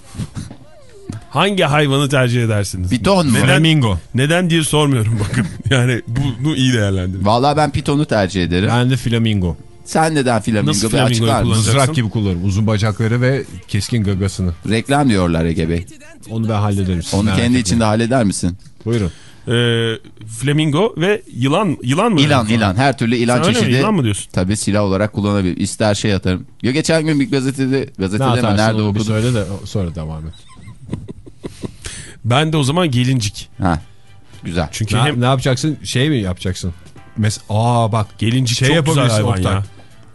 hangi hayvanı tercih edersiniz? Piton mu? Neden? Flamingo. Neden diye sormuyorum bakın. Yani bunu iyi değerlendirin. Vallahi ben pitonu tercih ederim. Ben de flamingo. Sen neden flamingo Nasıl flamingoyu? Mızrak gibi kullanırım. Uzun bacakları ve keskin gagasını. Reklam diyorlar Ege Bey. Onu ben hallederim. Onu kendi içinde halleder misin? Buyurun. Ee, flamingo ve yılan yılan mı? İlan dedin? ilan her türlü ilan Sen mi? çeşidi. İlan mı diyorsun? Tabii silah olarak kullanabilir. İster şey atarım. Ya geçen gün bir gazetede Ne gazetede mi atarsın nerede okudum? söyle de sonra devam et. Ben de o zaman gelincik. Ha. Güzel. Çünkü Ne, hem ne yapacaksın? Şey mi yapacaksın? Mes Aa bak gelincik şey çok güzel hayvan Oktay. ya.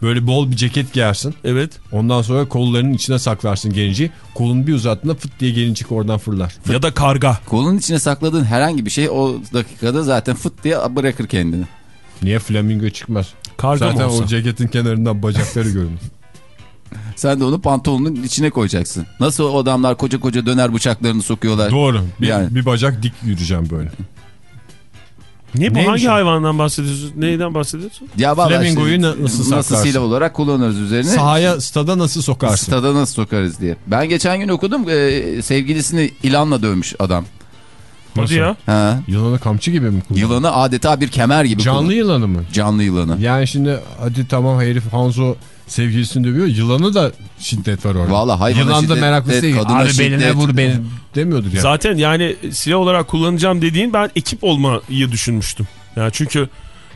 Böyle bol bir ceket giyersin. Evet. Ondan sonra kollarının içine saklarsın gelinci. Kolunu bir uzattığında fıt diye gelincik oradan fırlar. Ya da karga. Kolun içine sakladığın herhangi bir şey o dakikada zaten fıt diye bırakır kendini. Niye flamingo çıkmaz? Karga Zaten olsa? o ceketin kenarından bacakları görünür. Sen de onu pantolonun içine koyacaksın. Nasıl o adamlar koca koca döner bıçaklarını sokuyorlar. Doğru. Bir, Yani. bir bacak dik yürüyeceğim böyle. Ne bu Neymiş hangi o? hayvandan bahsediyorsun? Neyden bahsediyorsun? Ya vallahi Flamingoyu işte, na- nasıl nasıl saklarsın? silah olarak kullanırız üzerine. Sahaya stada nasıl sokarsın? Stada nasıl sokarız diye. Ben geçen gün okudum e, sevgilisini ilanla dövmüş adam. Hadi ya. Ha. Yılanı kamçı gibi mi kullanıyor? Yılanı adeta bir kemer gibi Canlı kullan- yılanı mı? Canlı yılanı. Yani şimdi hadi tamam herif Hanzo sevgilisini dövüyor. Yılanı da şiddet var orada. Vallahi hayvana Yılan da meraklısı değil. kadına Abi beline şiddet. vur beni demiyordur yani. Zaten yani silah olarak kullanacağım dediğin ben ekip olmayı düşünmüştüm. Yani çünkü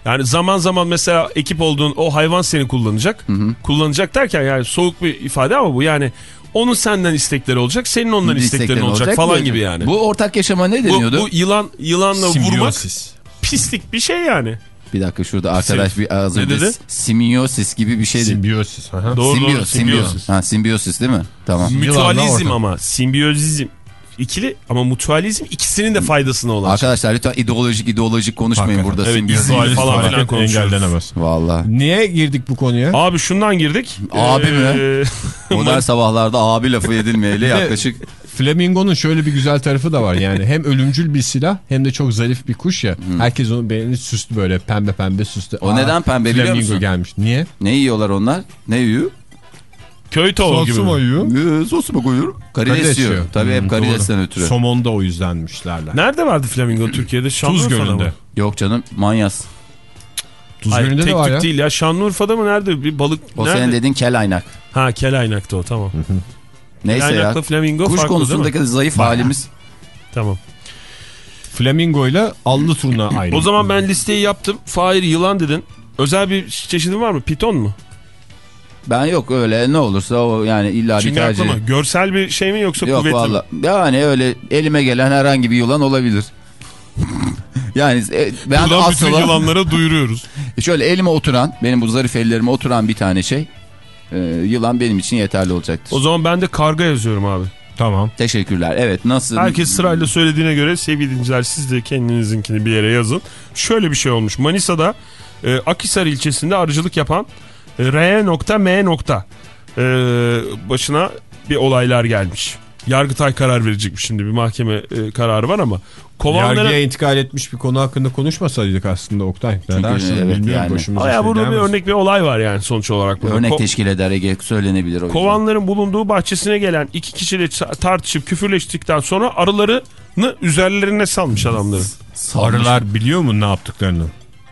yani zaman zaman mesela ekip olduğun o hayvan seni kullanacak. Kullanacak derken yani soğuk bir ifade ama bu yani onun senden istekleri olacak, senin ondan isteklerin İsteklerin olacak, falan böyle. gibi yani. Bu, Bu ortak yaşama ne deniyordu? bu yılan yılanla vurmak Simbiyozis. pislik bir şey yani. Bir dakika şurada arkadaş bir az önce dedi? simiosis gibi bir şeydi. Simbiyozis. aha. Doğru Simbiyo- doğru simbiyo- simbiyozis. Ha simbiyosis değil mi? Tamam. Mutualizm ama simbiyozizm ikili ama mutualizm ikisinin de faydasına olan. Arkadaşlar lütfen ideolojik ideolojik konuşmayın Hakikaten. burada. Evet, izin falan filan engellenemez. Vallahi. Niye girdik bu konuya? Abi şundan girdik. Abi mi? Ee, Modern sabahlarda abi lafı edilmeyeli yaklaşık Flamingo'nun şöyle bir güzel tarafı da var yani. Hem ölümcül bir silah hem de çok zarif bir kuş ya. Herkes onu beğenir süslü böyle pembe pembe süslü. O neden pembe biliyor Flamingo musun? gelmiş. Niye? ne yiyorlar onlar? Ne yiyor? Köy tavuğu gibi. Sosu mu yiyor? Ee, sos mu koyuyor? Karides, Karides yiyor. Tabii hep Hmm, karidesten doğru. ötürü. Somon da o yüzdenmiş derler. Nerede vardı flamingo Türkiye'de? Tuz Şanlıurfa'da Gölü'nde. mı? Yok canım manyas. Tuz Hayır, Gölü'nde tek de var ya. değil ya. Şanlıurfa'da mı nerede bir balık? O nerede? senin dediğin kel aynak. Ha Kelaynak'ta o tamam. Neyse ya. Kelaynak'la flamingo Kuş farklı değil mi? konusundaki zayıf halimiz. Tamam. Flamingo ile allı turna aynı. O zaman ben listeyi yaptım. Fahir yılan dedin. Özel bir çeşidin var mı? Piton mu? Ben yok öyle ne olursa o yani illa bir Çünkü tercih. aklıma görsel bir şey mi yoksa Yok kuvvetli mi? valla. Yani öyle elime gelen herhangi bir yılan olabilir. yani e, ben Buradan bütün aslında yılanlara duyuruyoruz. şöyle elime oturan benim bu zarif ellerime oturan bir tane şey e, yılan benim için yeterli olacaktır. O zaman ben de karga yazıyorum abi. Tamam. Teşekkürler. Evet nasıl? Herkes sırayla söylediğine göre sevgili dinleyiciler siz de kendinizinkini bir yere yazın. Şöyle bir şey olmuş. Manisa'da e, Akhisar ilçesinde arıcılık yapan e, R.M. nokta, e, başına bir olaylar gelmiş. Yargıtay karar verecekmiş şimdi bir mahkeme e, kararı var ama kovanlara... Yargıya intikal etmiş bir konu hakkında konuşmasaydık aslında Oktay. Ne dersin evet, bilmiyorum yani. Aya şey burada bir örnek bir olay var yani sonuç olarak. Burada. Örnek Ko- teşkil eder Ege söylenebilir o yüzden. Kovanların bulunduğu bahçesine gelen iki kişiyle tartışıp küfürleştikten sonra arılarını üzerlerine salmış adamların. Salmış. Arılar biliyor mu ne yaptıklarını?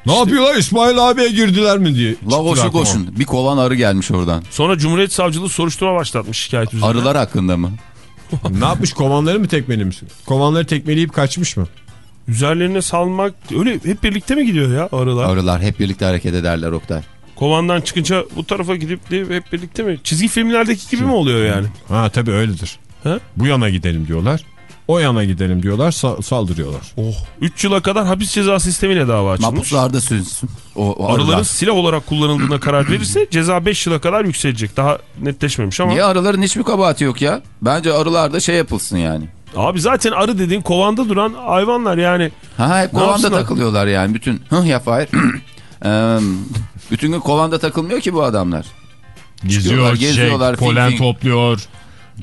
Ne yapıyorlar İsmail abiye girdiler mi diye. La koşu koşun. Bir kovan arı gelmiş oradan. Sonra Cumhuriyet Savcılığı soruşturma başlatmış şikayet üzerine. Arılar hakkında mı? ne yapmış kovanları mı tekmelemiş? Kovanları tekmeleyip kaçmış mı? Üzerlerine salmak öyle hep birlikte mi gidiyor ya arılar? Arılar hep birlikte hareket ederler Oktay. Kovandan çıkınca bu tarafa gidip de hep birlikte mi? Çizgi filmlerdeki gibi mi oluyor yani? Ha tabii öyledir. He? Bu yana gidelim diyorlar. O yana gidelim diyorlar sa- saldırıyorlar. Oh. 3 yıla kadar hapis ceza sistemiyle dava açılmış. Mahpuslarda sünsün. O, o arılar. Arıların silah olarak kullanıldığına karar verirse ceza 5 yıla kadar yükselecek. Daha netleşmemiş ama. Niye arıların hiçbir kabahati yok ya? Bence arılarda şey yapılsın yani. Abi zaten arı dediğin kovanda duran hayvanlar yani. Ha hep kovanda yapsınlar? takılıyorlar yani. Bütün hıh ya Fahir. Eee, bütün gün kovanda takılmıyor ki bu adamlar. Geziyor, geziyorlar, fing polen topluyor.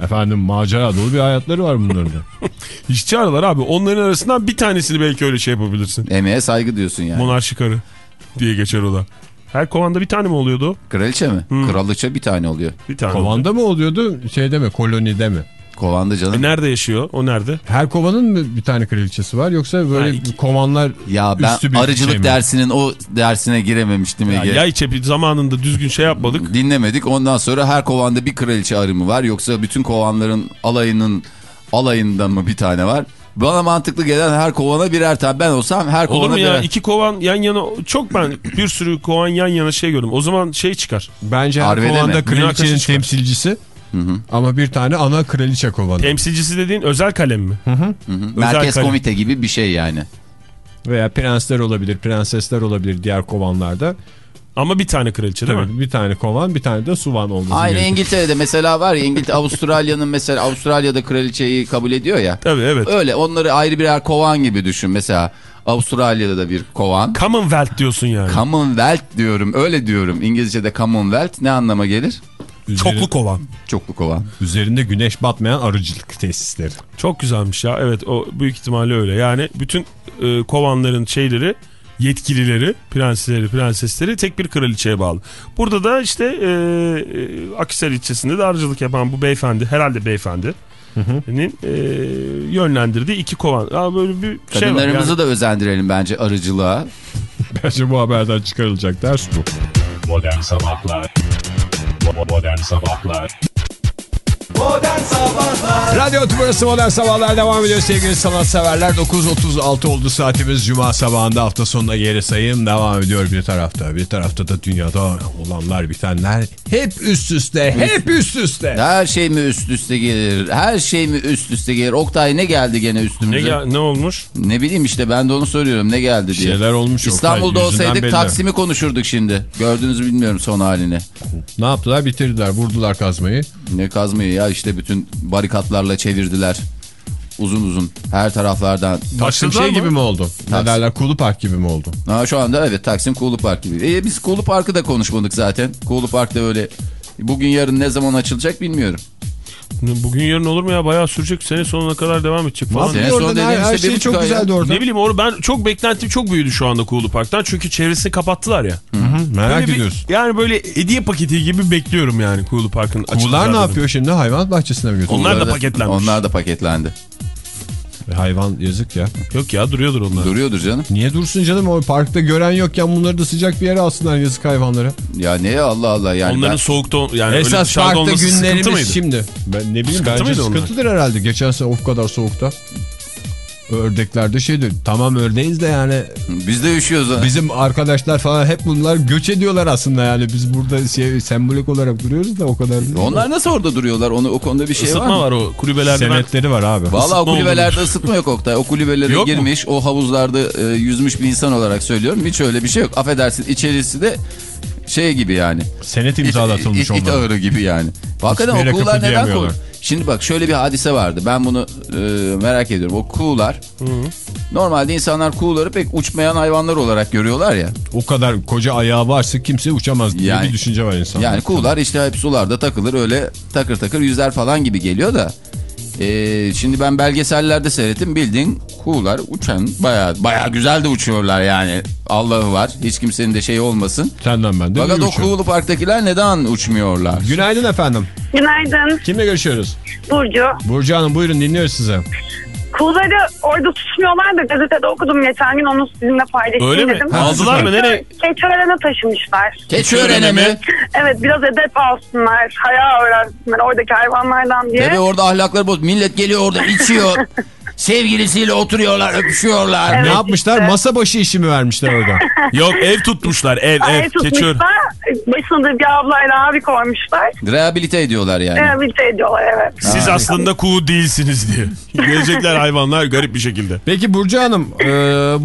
Efendim macera dolu bir hayatları var bunların da. İşçi arılar abi. Onların arasından bir tanesini belki öyle şey yapabilirsin. Emeğe saygı diyorsun yani. Monarşik arı diye geçer o da. Her kovanda bir tane mi oluyordu? Kraliçe mi? Kraliçe bir tane oluyor. Bir tane. Kovanda mı oluyordu şeyde mi kolonide mi? Kovanda canım. E nerede yaşıyor? O nerede? Her kovanın mı bir tane kraliçesi var yoksa böyle Ha, iki- kovanlar Ya ben üstü bir arıcılık şey mi? dersinin o dersine girememiştim Ya, Ege. yay çepi zamanında düzgün şey yapmadık. Dinlemedik. Ondan sonra her kovanda bir kraliçe arı mı var? Yoksa bütün kovanların alayının alayında mı bir tane var? Bana mantıklı gelen her kovana birer tane. Ben olsam her Olur kovana mu ya? birer. İki kovan yan yana çok ben bir sürü kovan yan yana şey gördüm. O zaman şey çıkar. Bence her Arbede mi? kovanda kraliçenin Münakaşa çıkar. temsilcisi ama bir tane ana kraliçe kovanı. Temsilcisi dediğin özel kalem mi? Hı, Merkez kalem. komite gibi bir şey yani. Veya prensler olabilir, prensesler olabilir diğer kovanlarda. Ama bir tane kraliçe değil mi? Tabii bir tane kovan, bir tane de suvan olması Aynı gerekiyor. İngiltere'de mesela var ya İngiltere Avustralya'nın mesela Avustralya'da kraliçeyi kabul ediyor ya. Tabii evet. Öyle onları ayrı birer kovan gibi düşün. Mesela Avustralya'da da bir kovan. Commonwealth diyorsun yani. Commonwealth diyorum öyle diyorum. İngilizce'de Commonwealth ne anlama gelir? Üzeri- Çoklu kovan. Çoklu kovan. Üzerinde güneş batmayan arıcılık tesisleri. Çok güzelmiş ya. Evet o büyük ihtimalle öyle. Yani bütün e, kovanların şeyleri yetkilileri, prensleri, prensesleri tek bir kraliçeye bağlı. Burada da işte e, e, Akhisar ilçesinde de arıcılık yapan bu beyefendi, herhalde beyefendi. nin, e, yönlendirdiği iki kovan. Ya böyle bir şey var. Kadınlarımızı Yani. da özendirelim bence arıcılığa. Bence bu haberden çıkarılacak ders bu. Modern Sabahlar Modern Sabahlar Modern Sabahlar Radyo Tümrüt'ü Modern Sabahlar devam ediyor sevgili sanatseverler. 9.36 oldu saatimiz Cuma sabahında hafta sonuna geri sayım devam ediyor bir tarafta. Bir tarafta da dünyada olanlar bitenler hep üst üste, hep üst üste. Her şey mi üst üste gelir? Her şey mi üst üste gelir? Oktay ne geldi gene Ne, üstümüze? Ne, gel- ne olmuş? bileyim işte ben de onu soruyorum. Ne geldi diye. Şeyler olmuş İstanbul'da Oktay, olsaydık belli. Taksim'i konuşurduk şimdi. Gördünüz mü bilmiyorum son halini. Ne yaptılar? Bitirdiler, vurdular kazmayı. Ne kazmayı ya işte bütün barikatlarla çevirdiler. Uzun uzun her taraflardan. Taksim şey mı? gibi mi oldu? Ne derler? Kulu Park gibi mi oldu? Ha, şu anda evet Taksim Kuğulu Park gibi. E, biz Kuğulu Park'ı da konuşmadık zaten. Kuğulu Park'ta öyle bugün yarın ne zaman açılacak bilmiyorum. Bugün yarın olur mu ya? Bayağı sürecek. Sene sonuna kadar devam edecek falan. Sene Sene sonu orada her, her bir şey çok güzeldi orada. Ne bileyim onu ben çok beklentim çok büyüdü şu anda Kuğulu Park'tan. Çünkü çevresini kapattılar ya. Merak Böyle bir- ediyorsun. yani böyle hediye paketi gibi bekliyorum yani Kuğulu Park'ın Kuğular açılacağını. ne yapıyor şimdi? Hayvan bahçesine mi götürüyor? Onlar da paketlenmiş. Onlar da paketlendi. Hayvan yazık ya. Yok ya duruyordur onlar. Duruyordur canım. Niye dursun canım? O parkta gören yokken bunları da sıcak bir yere alsınlar yazık hayvanlara. Ya ne ya Allah Allah yani Onların ben... soğukta yani öyle Esas parkta günlerimiz şimdi. Ben ne bileyim Sıkıntı bence mıydı onlar? sıkıntıdır herhalde. Geçen sene o kadar soğukta. Ördeklerde şeydi. Tamam ördeğiz de yani Biz de üşüyoruz. ha. bizim arkadaşlar falan hep bunlar göç ediyorlar aslında yani. Biz burada şey, sembolik olarak duruyoruz da o kadar değil. Onlar nasıl orada duruyorlar? Onu o konuda bir şey var Isıtma mı? var o kulübelerde. Senetleri var abi. Vallahi o kulübelerde ısıtma yok Oktay. O kulübelere Yok mu? girmiş, o havuzlarda e, yüzmüş bir insan olarak söylüyorum. Hiç öyle bir şey yok. Affedersin içerisi de şey gibi yani. Senet imzalatılmış İt, it, it onlara. ağırı gibi yani. Hakikaten Hiçbir yere o kuğular neden kıpırdayamıyorlar. Şimdi bak şöyle bir hadise vardı. Ben bunu e, merak ediyorum. O kuğular normalde insanlar kuğuları pek uçmayan hayvanlar olarak görüyorlar ya. O kadar koca ayağı varsa kimse uçamaz diye Yani- bir düşünce var insan. Yani kuğular işte hep sularda takılır öyle takır takır yüzer falan gibi geliyor da. Ee, şimdi ben belgesellerde seyrettim bildiğin kuğular uçan baya baya güzel de uçuyorlar yani. Allah'ı var hiç kimsenin de şey olmasın. Senden ben de Fakat o. Kuğulu Park'takiler neden uçmuyorlar? Günaydın efendim. Günaydın Kimle görüşüyoruz? Burcu. Burcu Hanım buyurun dinliyoruz size. Kuğuları orada tutmuyorlar da gazetede okudum geçen gün onu sizinle paylaşayım Öyle mi? dedim. Aldılar mı? Nereye? Keçiören'e taşımışlar. Keçiören'e mi? Evet biraz edep alsınlar, haya öğrensinler oradaki hayvanlardan diye. Tabii orada ahlakları boz. Millet geliyor orada içiyor. Sevgilisiyle oturuyorlar öpüşüyorlar. Evet, ne yapmışlar? işte. Masa başı işi mi vermişler orada? Yok ev tutmuşlar ev ev keçiyor. tutmuşlar, başına da bir ablayla abi koymuşlar. Rehabilite ediyorlar yani. Rehabilite ediyorlar evet. Siz aslında kuğu değilsiniz diye. Gelecekler hayvanlar garip bir şekilde. Peki Burcu Hanım e,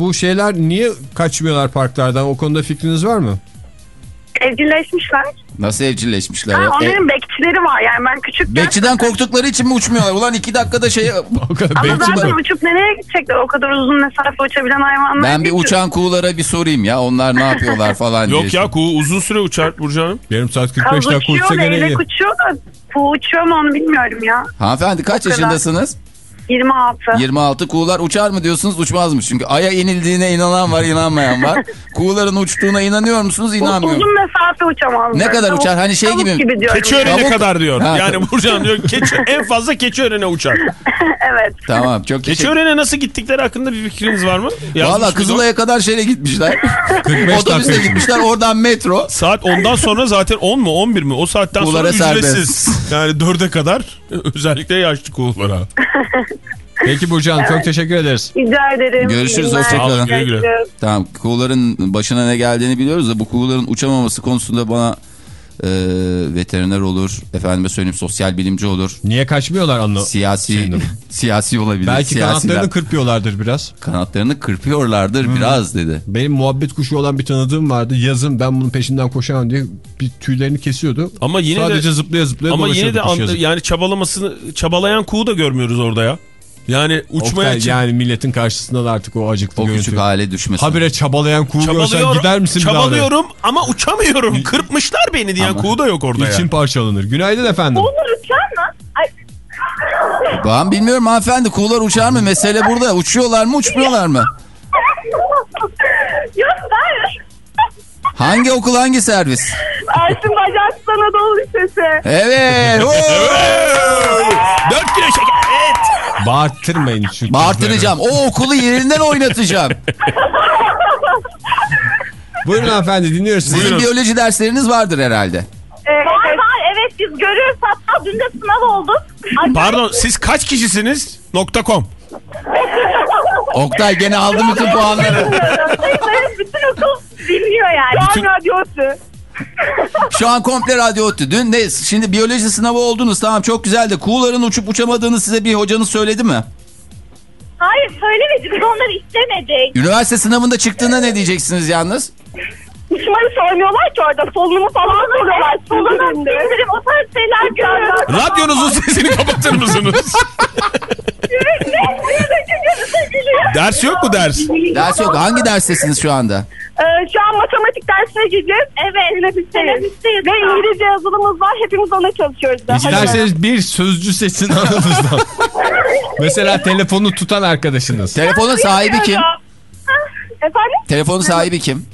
bu şeyler niye kaçmıyorlar parklardan? O konuda fikriniz var mı? Evcilleşmişler. Nasıl evcilleşmişler Ha, ya? onların E, bekçileri var yani ben küçükken. bekçiden korktukları için mi uçmuyorlar? Ulan iki dakikada şey... Ama zaten de- uçup nereye gidecekler? O kadar uzun mesafe uçabilen hayvanlar. Ben bir uçan kuğulara bir sorayım ya. Onlar ne yapıyorlar falan diye. Yok ya kuğu uzun süre uçar Burcu Hanım. Yarım saat Kaz 45 dakika uçsa uçuyor, gene iyi. leylek uçuyor da kuğu uçuyor mu onu bilmiyorum ya. Hanımefendi kaç O kadar. Yaşındasınız? 26. 26 kuğular uçar mı diyorsunuz uçmazmış. Çünkü aya inildiğine inanan var inanmayan var. Kuğuların uçtuğuna inanıyor musunuz inanmıyor Uzun mesafe uçamaz. Ne kadar uçar? Hani şey gibi- gibi diyorum. Keçiören'e Tavuk- kadar diyor. Ha, yani Hanım diyor keçi, en fazla Keçiören'e uçar. evet. Tamam çok teşekkür Keçiören'e nasıl gittikleri hakkında bir fikriniz var mı? Yazmış Valla mıydı o? Kızılay'a kadar şeyle gitmişler. 45 Otobüsle dakika gitmişler oradan metro. Saat 10'dan sonra zaten 10 mu 11 mi? O saatten Kuğulara sonra serbest. ücretsiz. Yani 4'e kadar özellikle yaşlı kuğulara. Peki Burcu Hanım çok teşekkür ederiz. Rica ederim. Görüşürüz, İyi günler. hoşça kalın. Güle güle. Görüşürüz. Tamam kuğuların başına ne geldiğini biliyoruz da bu kuğuların uçamaması konusunda bana e, veteriner olur. Efendime söyleyeyim sosyal bilimci olur. Niye kaçmıyorlar anla? Siyasi Şimdi. siyasi olabilir. Belki Siyasiler. kanatlarını kırpıyorlardır biraz. kanatlarını kırpıyorlardır Hmm. biraz dedi. Benim muhabbet kuşu olan bir tanıdığım vardı. Yazın ben bunun peşinden koşamam diye bir tüylerini kesiyordu. Ama yine Sadece de zıplaya zıplaya ama yine de yani çabalamasını çabalayan kuğu da görmüyoruz orada ya. Yani uçmaya Oktay, için yani milletin karşısında da artık o acıklı O görüntü. küçük hale düşmesin. Habire çabalayan kuğu görsen çabalıyorum, gider misin bir daha çabalıyorum ama uçamıyorum. Kırpmışlar beni diyen Ama- kuğu da yok orada İçin ya. parçalanır. Günaydın efendim. Olur uçar mı? Ay, Ben bilmiyorum hanımefendi kuğular uçar mı? Mesele burada. Uçuyorlar mı uçmuyorlar mı? Yok ben. Hangi okul hangi servis? Ersin Bacak Anadolu Lisesi. Evet. oo! 4 kilo şeker. Evet. Bağırtırmayın şu Bağırtıracağım. O okulu yerinden oynatacağım. Buyurun hanımefendi dinliyoruz sizi. Sizin biyoloji dersleriniz vardır herhalde. Ee, var var görürüz görürüz. Hatta dün de sınav olduk. Pardon siz kaç kişisiniz? Nokta .com. Oktay gene aldı bütün puanları. bütün okul bilmiyor yani. Bütün- Radyosu. Şu an komple radyo öttü. Dün de şimdi biyoloji sınavı oldunuz. Tamam çok güzel de kuğuların uçup uçamadığını size bir hocanız söyledi mi? Hayır söylemedi biz onları istemedik. Üniversite sınavında çıktığında ne diyeceksiniz yalnız? Uçmayı sormuyorlar ki orada. Solunumu falan soruyorlar. Solunum, sindirim o tarz şeyler görüyoruz. Radyonuzun sesini kapatır mısınız? ders yok mu ders? Ders yok. Hangi derstesiniz şu anda? Ee, şu an matematik dersine gireceğiz. Evet. Teneffüsteyiz. Ve İngilizce yazılımız var. Hepimiz ona çalışıyoruz. Daha İsterseniz bir sözcü seçin aranızdan. Mesela telefonu tutan arkadaşınız. Telefonun sahibi kim? Efendim? Telefonun sahibi kim?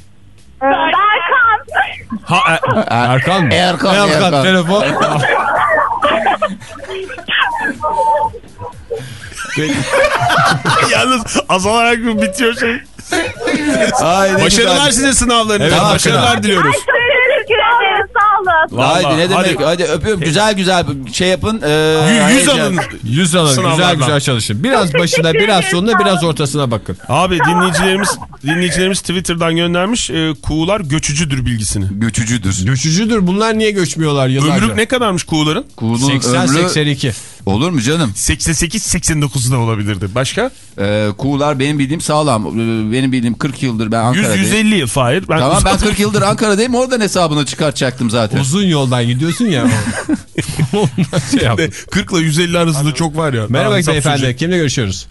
Berkan. Ha, e- Erkan mı? Erkan, Erkan, Erkan. telefon. yalnız azalarak mı bitiyor şey? Ay, ne Başarılar güzel. size sınavlarınızda. Evet, Başarılar diliyoruz. Teşekkür ederim sağ olun. Haydi ne demek? hadi. Hadi, öpüyorum. Güzel güzel şey yapın. Ee, Yü- Yüz alın. Yüz alın güzel güzel çalışın. Biraz başına biraz sonuna biraz ortasına bakın. Abi dinleyicilerimiz dinleyicilerimiz Twitter'dan göndermiş e, kuğular göçücüdür bilgisini. Göçücüdür. Göçücüdür bunlar niye göçmüyorlar yıllarca? Ömrü ne kadarmış kuğuların? Kuğunun ömrü 80-82. Olur mu canım? 88-89 da olabilirdi. Başka? Ee, kuğular benim bildiğim sağlam. Ee, Benim bildiğim 40 yıldır ben 100 Ankara'dayım. 150 yıl Fahir. Ben Tamam ben 40 yıldır Ankara'dayım. Oradan hesabını çıkartacaktım zaten. Uzun yoldan gidiyorsun ya. Şey yaptım. 40 ile 150 arasında çok var ya. Merhaba beyefendi. Kimle görüşüyoruz?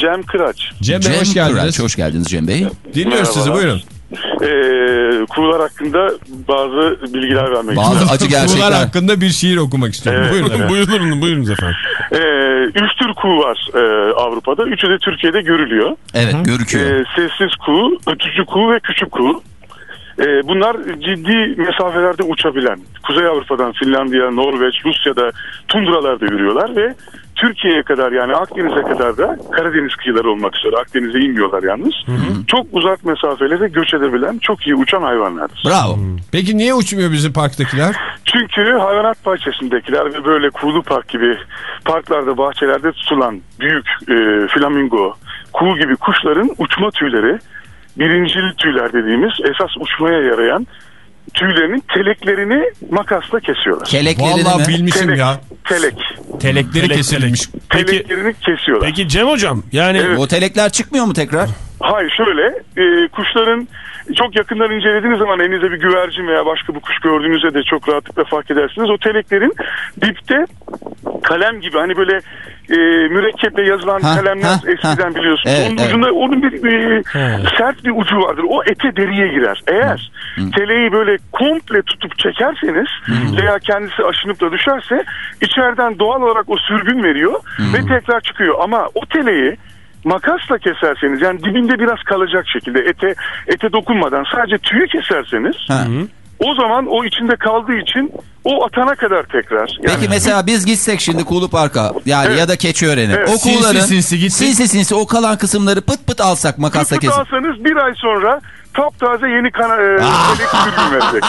Cem Kıraç. Cem Bey Cem hoş geldiniz. Kıraç, hoş geldiniz Cem Bey. Dinliyoruz sizi Merhabalar. buyurun. Ee, kuğular hakkında bazı bilgiler vermek Bazı istiyorum. acı gerçekler. hakkında bir şiir okumak istiyorum. Evet. Buyurun efendim. buyurun, buyurunuz efendim. Ee, üç tür kuğu var e, Avrupa'da. Üçü de Türkiye'de görülüyor. Evet görüküyor. Ee, sessiz kuğu, ötücü kuğu ve küçük kuğu. Ee, bunlar ciddi mesafelerde uçabilen. Kuzey Avrupa'dan Finlandiya, Norveç, Rusya'da tundralarda yürüyorlar ve Türkiye'ye kadar yani Akdeniz'e kadar da Karadeniz kıyıları olmak üzere Akdeniz'e inmiyorlar yalnız. Çok uzak mesafelere göç edebilen çok iyi uçan hayvanlardır. Bravo. Peki niye uçmuyor bizim parktakiler? Çünkü hayvanat bahçesindekiler ve böyle kuğulu park gibi parklarda, bahçelerde tutulan büyük e, flamingo, kuğu gibi kuşların uçma tüyleri, birincil tüyler dediğimiz esas uçmaya yarayan tüylerinin teleklerini makasla kesiyorlar. Keleklerini Vallahi mi? bilmişim Telek, ya. telek. Telekleri Telek, kesilmiş. Peki, Teleklerini kesiyorlar. peki Cem hocam yani Evet. O telekler çıkmıyor mu tekrar? Hayır şöyle e, kuşların çok yakından incelediğiniz zaman elinizde bir güvercin veya başka bir kuş gördüğünüzde de çok rahatlıkla fark edersiniz. O teleklerin dipte kalem gibi hani böyle e, mürekkeple yazılan Ha, kalemler ha, eskiden ha. biliyorsunuz. Evet, onun evet. ucunda onun bir e, sert bir ucu vardır. O ete deriye girer. Eğer teleyi böyle komple tutup çekerseniz veya kendisi aşınıp da düşerse içeriden doğal olarak o sürgün veriyor ve tekrar çıkıyor. Ama o teleyi makasla keserseniz yani dibinde biraz kalacak şekilde ete ete dokunmadan sadece tüyü keserseniz Ha. O zaman o içinde kaldığı için o atana kadar tekrar. Yani Peki mesela biz gitsek şimdi Kuğulu Park'a yani Evet. ya da Keçiören'e. Evet. O kuğuların Sinsi sinsi sinsi sinsi o kalan kısımları pıt pıt alsak makasla Tutup kesip. alsanız bir ay sonra taptaze yeni kana, e, Ah! telek sürgün verecek.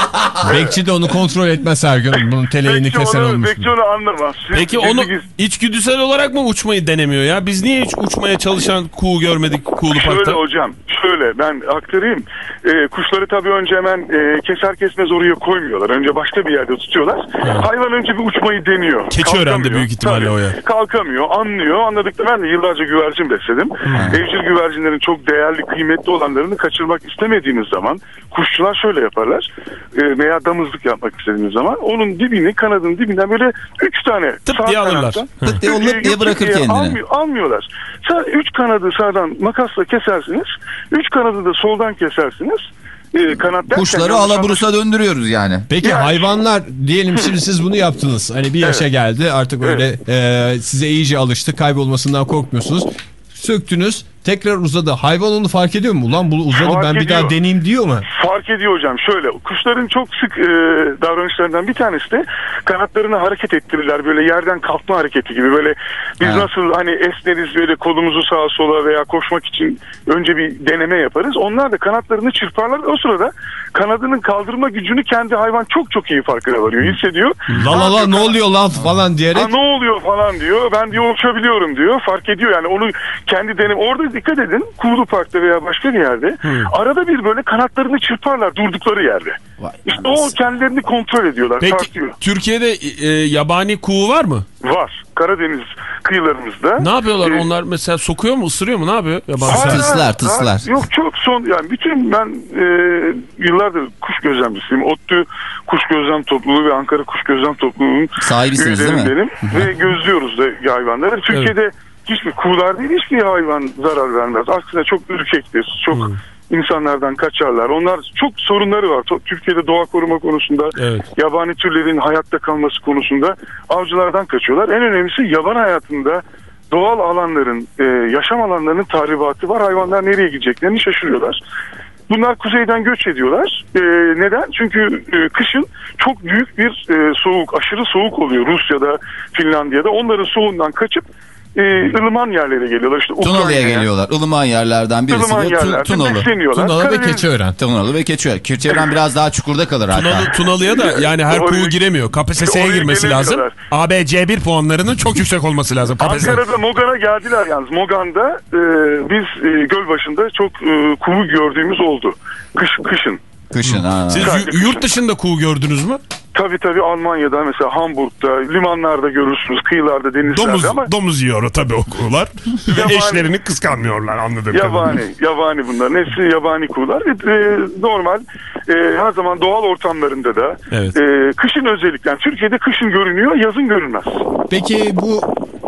Bekçi de onu kontrol etmez her gün. Bunun teleğini Bekçi kesen onu, olmuş. bekçi onu anlamaz. peki Gizli onu içgüdüsel olarak mı uçmayı denemiyor ya? Biz niye hiç uçmaya çalışan kuğu görmedik Kuğulu Şöyle Park'ta? hocam, şöyle ben aktarayım. Ee, kuşları tabii önce hemen e, keser kesmez oraya koymuyorlar. Önce başka bir yerde tutuyorlar. Hayvan önce bir uçmayı deniyor. Keçiören'de Kalkamıyor. büyük ihtimalle Tabii. o ya. Kalkamıyor, anlıyor. Anladıkta ben de yıllarca güvercin besledim. Evcil güvercinlerin çok değerli, kıymetli olanlarını kaçırmak istemediğiniz zaman kuşçular şöyle yaparlar. E, veya damızlık yapmak istediğiniz zaman onun dibini, kanadının dibinden böyle üç tane Tıp sağ diye alırlar. Pıt diye o lıp diye bırakır kendini. almıyor- almıyorlar. Sadece üç kanadı sağdan makasla kesersiniz. Üç kanadı da soldan kesersiniz. Ee, kanat derken Kuşları alaburusa döndürüyoruz yani. Peki Yani- hayvanlar diyelim şimdi siz bunu yaptınız. Hani bir yaşa Evet. geldi artık öyle e, size iyice alıştı kaybolmasından korkmuyorsunuz. Söktünüz tekrar uzadı. Hayvan onu fark ediyor mu? Ulan bu uzadı Fark ben bir ediyor. daha deneyeyim diyor mu? Fark ediyor hocam. Şöyle kuşların çok sık e, davranışlarından bir tanesi de kanatlarını hareket ettirirler. Böyle yerden kalkma hareketi gibi. Böyle biz Ha. nasıl hani esneriz böyle kolumuzu sağa sola veya koşmak için önce bir deneme yaparız. Onlar da kanatlarını çırparlar. O sırada kanadının kaldırma gücünü kendi hayvan çok çok iyi farkına varıyor. Hissediyor. La la la ne oluyor lan falan diyerek. Ha, ne oluyor falan diyor. Ben diyor uçabiliyorum diyor. Fark ediyor yani onu kendi denem. Orada dikkat edin. Kuğulu Park'ta veya başka bir yerde. Arada bir böyle kanatlarını çırparlar durdukları yerde. Vay İşte o kendilerini kontrol ediyorlar. Peki tartıyor. Türkiye'de e, yabani kuğu var mı? Var. Karadeniz kıyılarımızda. Ne yapıyorlar Ee, onlar mesela sokuyor mu ısırıyor mu ne yapıyor? Yabani Hayır, kuğu? Tıslar, tıslar. hayır. Yok çok son yani bütün ben e, yıllardır kuş gözlemcisiyim. ODTÜ Kuş Gözlem Topluluğu ve Ankara Kuş Gözlem Topluluğu'nun Sahibisiniz değil mi? üyelerindenim. ve gözlüyoruz da hayvanları. Türkiye'de hiçbir kuğular değil hiçbir hayvan zarar vermez. Aksine çok ürkektir. Çok insanlardan kaçarlar. Onlar çok sorunları var. Türkiye'de doğa koruma konusunda, Evet. yabani türlerin hayatta kalması konusunda avcılardan kaçıyorlar. En önemlisi yaban hayatında doğal alanların, e, yaşam alanlarının tahribatı var. Hayvanlar nereye gideceklerini şaşırıyorlar. Bunlar kuzeyden göç ediyorlar. E, neden? Çünkü e, kışın çok büyük bir e, soğuk, aşırı soğuk oluyor Rusya'da, Finlandiya'da. Onların soğuğundan kaçıp e, ılıman yerlere geliyorlar. İşte Tunalı'ya geliyorlar. Ilıman yerlerden birisi ılıman de Tun- yerlerde Tunalı. Tunalı ve Keçiören. Tunalı ve Keçiören. Keçiören biraz daha çukurda kalır hatta. Tunalı, Tunalı'ya da yani her Oraya- kuğu giremiyor. KPSS'ye girmesi lazım. gelemiyorlar. AB C1 puanlarının çok yüksek olması lazım. KPSS. Ankara'da Mogan'a geldiler yalnız. Mogan'da e, biz e, göl başında çok e, kuğu gördüğümüz oldu. Kış, kışın. Kışın ha. Siz yu- yurt dışında kuğu gördünüz mü? Tabii tabii Almanya'da mesela Hamburg'da, limanlarda görürsünüz, kıyılarda, denizlerde Domuz, ama domuz yiyor tabii o kuğular. Yabani. Eşlerini kıskanmıyorlar anladığım yabani, kadarıyla. yabani bunlar. Hepsi yabani kuğular. E, e, normal e, her zaman doğal ortamlarında da Evet. e, kışın özellikle yani Türkiye'de kışın görünüyor, yazın görünmez. Peki bu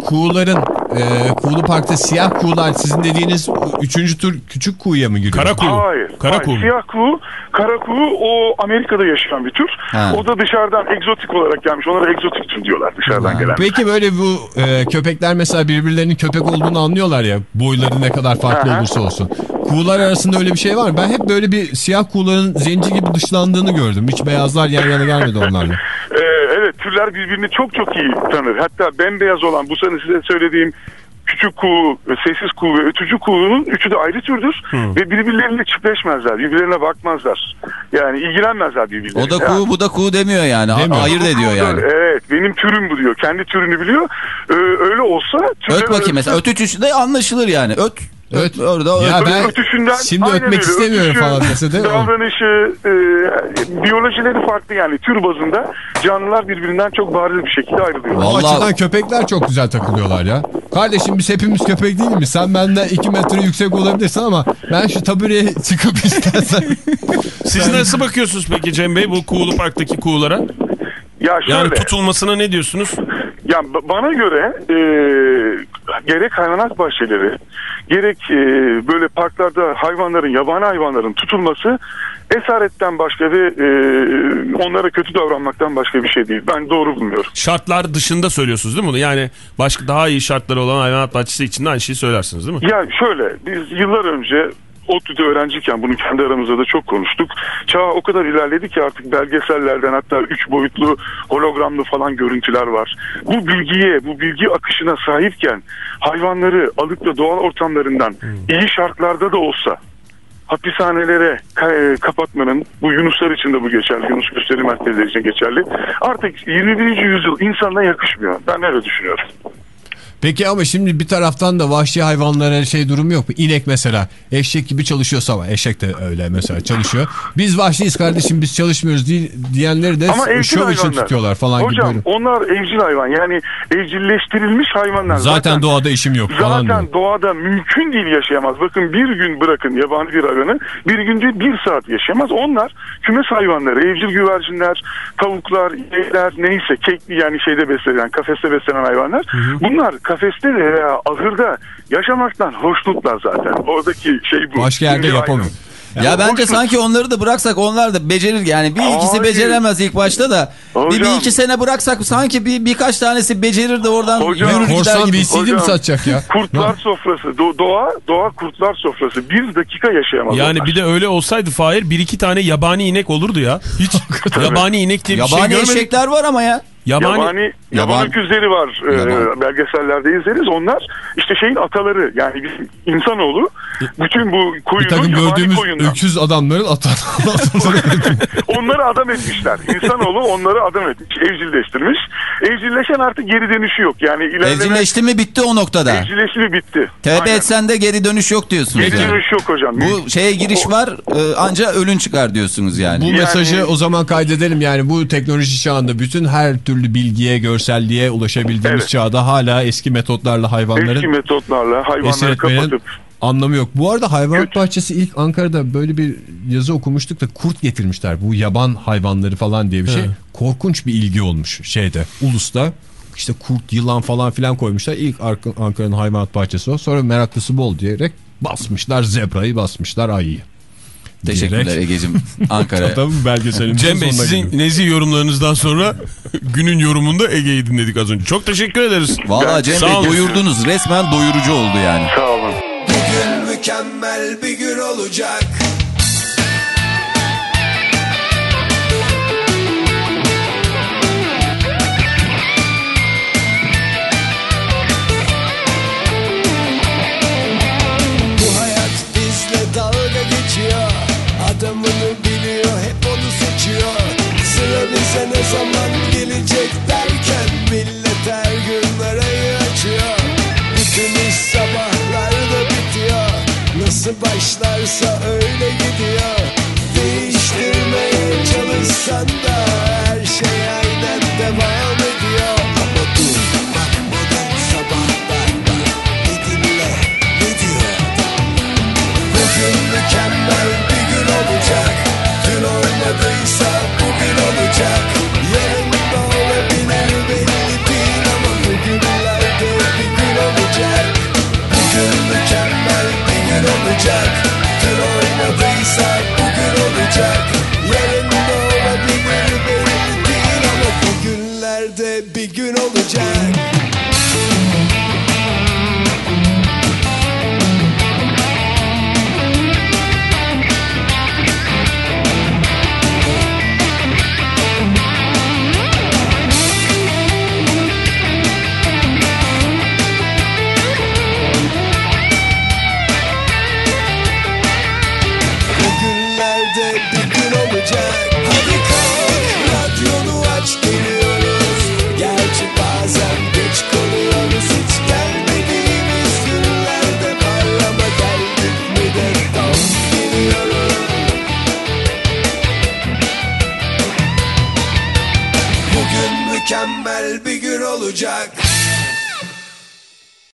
kuğuların e, Kuğulu Park'ta siyah kuğular sizin dediğiniz üçüncü tür küçük kuğuya mı giriyor? Kara kuğu. Hayır. Kara hayır. kuğu. Siyah kuğu, kara kuğu o Amerika'da yaşayan bir tür. Ha. O da dışarıdan egzotik olarak gelmiş. Onlara egzotik tür diyorlar dışarıdan gelen. Peki böyle bu e, köpekler mesela birbirlerinin köpek olduğunu anlıyorlar ya boyları ne kadar farklı Aha. olursa olsun. Kuğular arasında öyle bir şey var. mı? Ben hep böyle bir siyah kuğuların zenci gibi dışlandığını gördüm. Hiç beyazlar yan yana gelmedi onlarla. Ee, evet türler birbirini çok çok iyi tanır. Hatta bembeyaz olan bu sene size söylediğim küçük kuğu, sessiz kuğu ve ötücü kuğunun üçü de ayrı türdür. Ve birbirleriyle çiftleşmezler. Birbirlerine bakmazlar. Yani ilgilenmezler birbirleriyle. O da kuğu bu da kuğu demiyor yani. Demiyor. Ayırt ediyor yani. Evet benim türüm bu diyor. Kendi türünü biliyor. Ee, öyle olsa... türler Öt bakayım mesela. arasında- Öt üçü de anlaşılır yani. Öt. Öt. Öt. Orada Ya öt. ben ötüşünden şimdi ötmek öyle. istemiyorum Ötüşü, falan dese de o. Davranışı, e, biyolojileri farklı yani tür bazında canlılar birbirinden çok bariz bir şekilde ayrılıyor. O Vallahi- açıdan köpekler çok güzel takılıyorlar ya. Kardeşim biz hepimiz köpek değil mi? Sen benden 2 metre yüksek olabilirsin ama ben şu tabureye çıkıp istersen. Siz nasıl bakıyorsunuz peki Cem Bey bu Kuğulu Park'taki kuğulara? Ya şöyle, Yani tutulmasına ne diyorsunuz? ya ba- bana göre e, gerek hayvanat bahçeleri, gerek e, böyle parklarda hayvanların, yabani hayvanların tutulması esaretten başka ve e, onlara kötü davranmaktan başka bir şey değil. Ben doğru bulmuyorum. Şartlar dışında söylüyorsunuz değil mi bunu? Yani başka daha iyi şartları olan hayvanat bahçesi için de aynı şeyi söylersiniz değil mi? Ya şöyle biz yıllar önce ODTÜ'de öğrenciyken bunu kendi aramızda da çok konuştuk. Çağ o kadar ilerledi ki artık belgesellerden hatta üç boyutlu hologramlı falan görüntüler var. Bu bilgiye, bu bilgi akışına sahipken hayvanları alıp da doğal ortamlarından iyi şartlarda da olsa hapishanelere e, kapatmanın bu Yunuslar için de bu geçerli. Yunus gösteri merkezleri için geçerli. Artık 21. yüzyıl insanına yakışmıyor. Ben öyle düşünüyorum. Peki ama şimdi bir taraftan da vahşi hayvanlara şey durum yok mu? İnek mesela eşek gibi çalışıyorsa ama eşek de öyle mesela çalışıyor. Biz vahşiyiz kardeşim biz çalışmıyoruz diye, diyenleri de Ama şov için hayvanlar. tutuyorlar falan Hocam gibi. böyle. onlar evcil hayvan yani evcilleştirilmiş hayvanlar. Zaten, doğada işim yok falan diyor. Zaten doğada mümkün değil yaşayamaz. Bakın bir gün bırakın yabani bir hayvanı bir gün değil bir saat yaşayamaz. Onlar kümes hayvanları, evcil güvercinler, tavuklar, yekler neyse kekli yani şeyde beslenen, kafeste beslenen hayvanlar. Bunlar kafeste de veya ahırda yaşamaktan hoşnutlar zaten. Oradaki şey bu. Başka yerde yapamıyor. ayrı. Ya bence Hoşnut. sanki onları da bıraksak onlar da becerir. Yani bir ikisi Hayır. beceremez ilk başta da. Bir, bir iki sene bıraksak sanki bir birkaç tanesi becerir de oradan Hocam. yürür gider Korsan gibi. VCD mi satacak ya? Kurtlar sofrası. Do- doğa, doğa kurtlar sofrası. Bir dakika yaşayamaz Yani onlar. bir de öyle olsaydı Fahir bir iki tane yabani inek olurdu ya. Hiç yabani inek diye bir şey Yabani eşekler var ama ya. Yabani, Yabani, Yaban- yaban öküzleri var e, Yaban. belgesellerde izleriz. Onlar işte şeyin ataları yani bizim insanoğlu bütün bu Bir koyunun takım yabani gördüğümüz koyundan. öküz adamların atan. Onları adam etmişler. İnsanoğlu onları adam etmiş, evcilleştirmiş. Evcilleşen artık geri dönüşü yok. Yani ilerleme Evcilleşti mi bitti o noktada. evcilleşimi bitti. Tövbe Aynen. etsen de geri dönüş yok diyorsunuz Geri yani. dönüş yok hocam. Bu şeye giriş var e, anca ölün çıkar diyorsunuz yani. Bu mesajı o zaman kaydedelim yani bu teknoloji çağında bütün her türlü bilgiye, görselliğe ulaşabildiğimiz Evet. çağda hala eski metotlarla hayvanların Eski metotlarla hayvanları kapatıp anlamı yok. Bu arada hayvanat Kötü. bahçesi ilk Ankara'da böyle bir yazı okumuştuk da kurt getirmişler. Bu yaban hayvanları falan diye bir şey. Korkunç bir ilgi olmuş şeyde Ulus'ta. İşte kurt, yılan falan filan koymuşlar. İlk Ar- Ankara'nın hayvanat bahçesi o. Sonra meraklısı bol diyerek basmışlar zebrayı basmışlar ayıyı. Teşekkürler Ege'cim. Ankara. Tabii belgeselin Cem Bey sizin nezih yorumlarınızdan sonra günün yorumunda Ege'yi dinledik az önce. Çok teşekkür ederiz. Vallahi Cem Sağ Bey olun. doyurdunuz. Resmen doyurucu oldu yani. sağ olun. Bugün mükemmel bir gün olacak bugün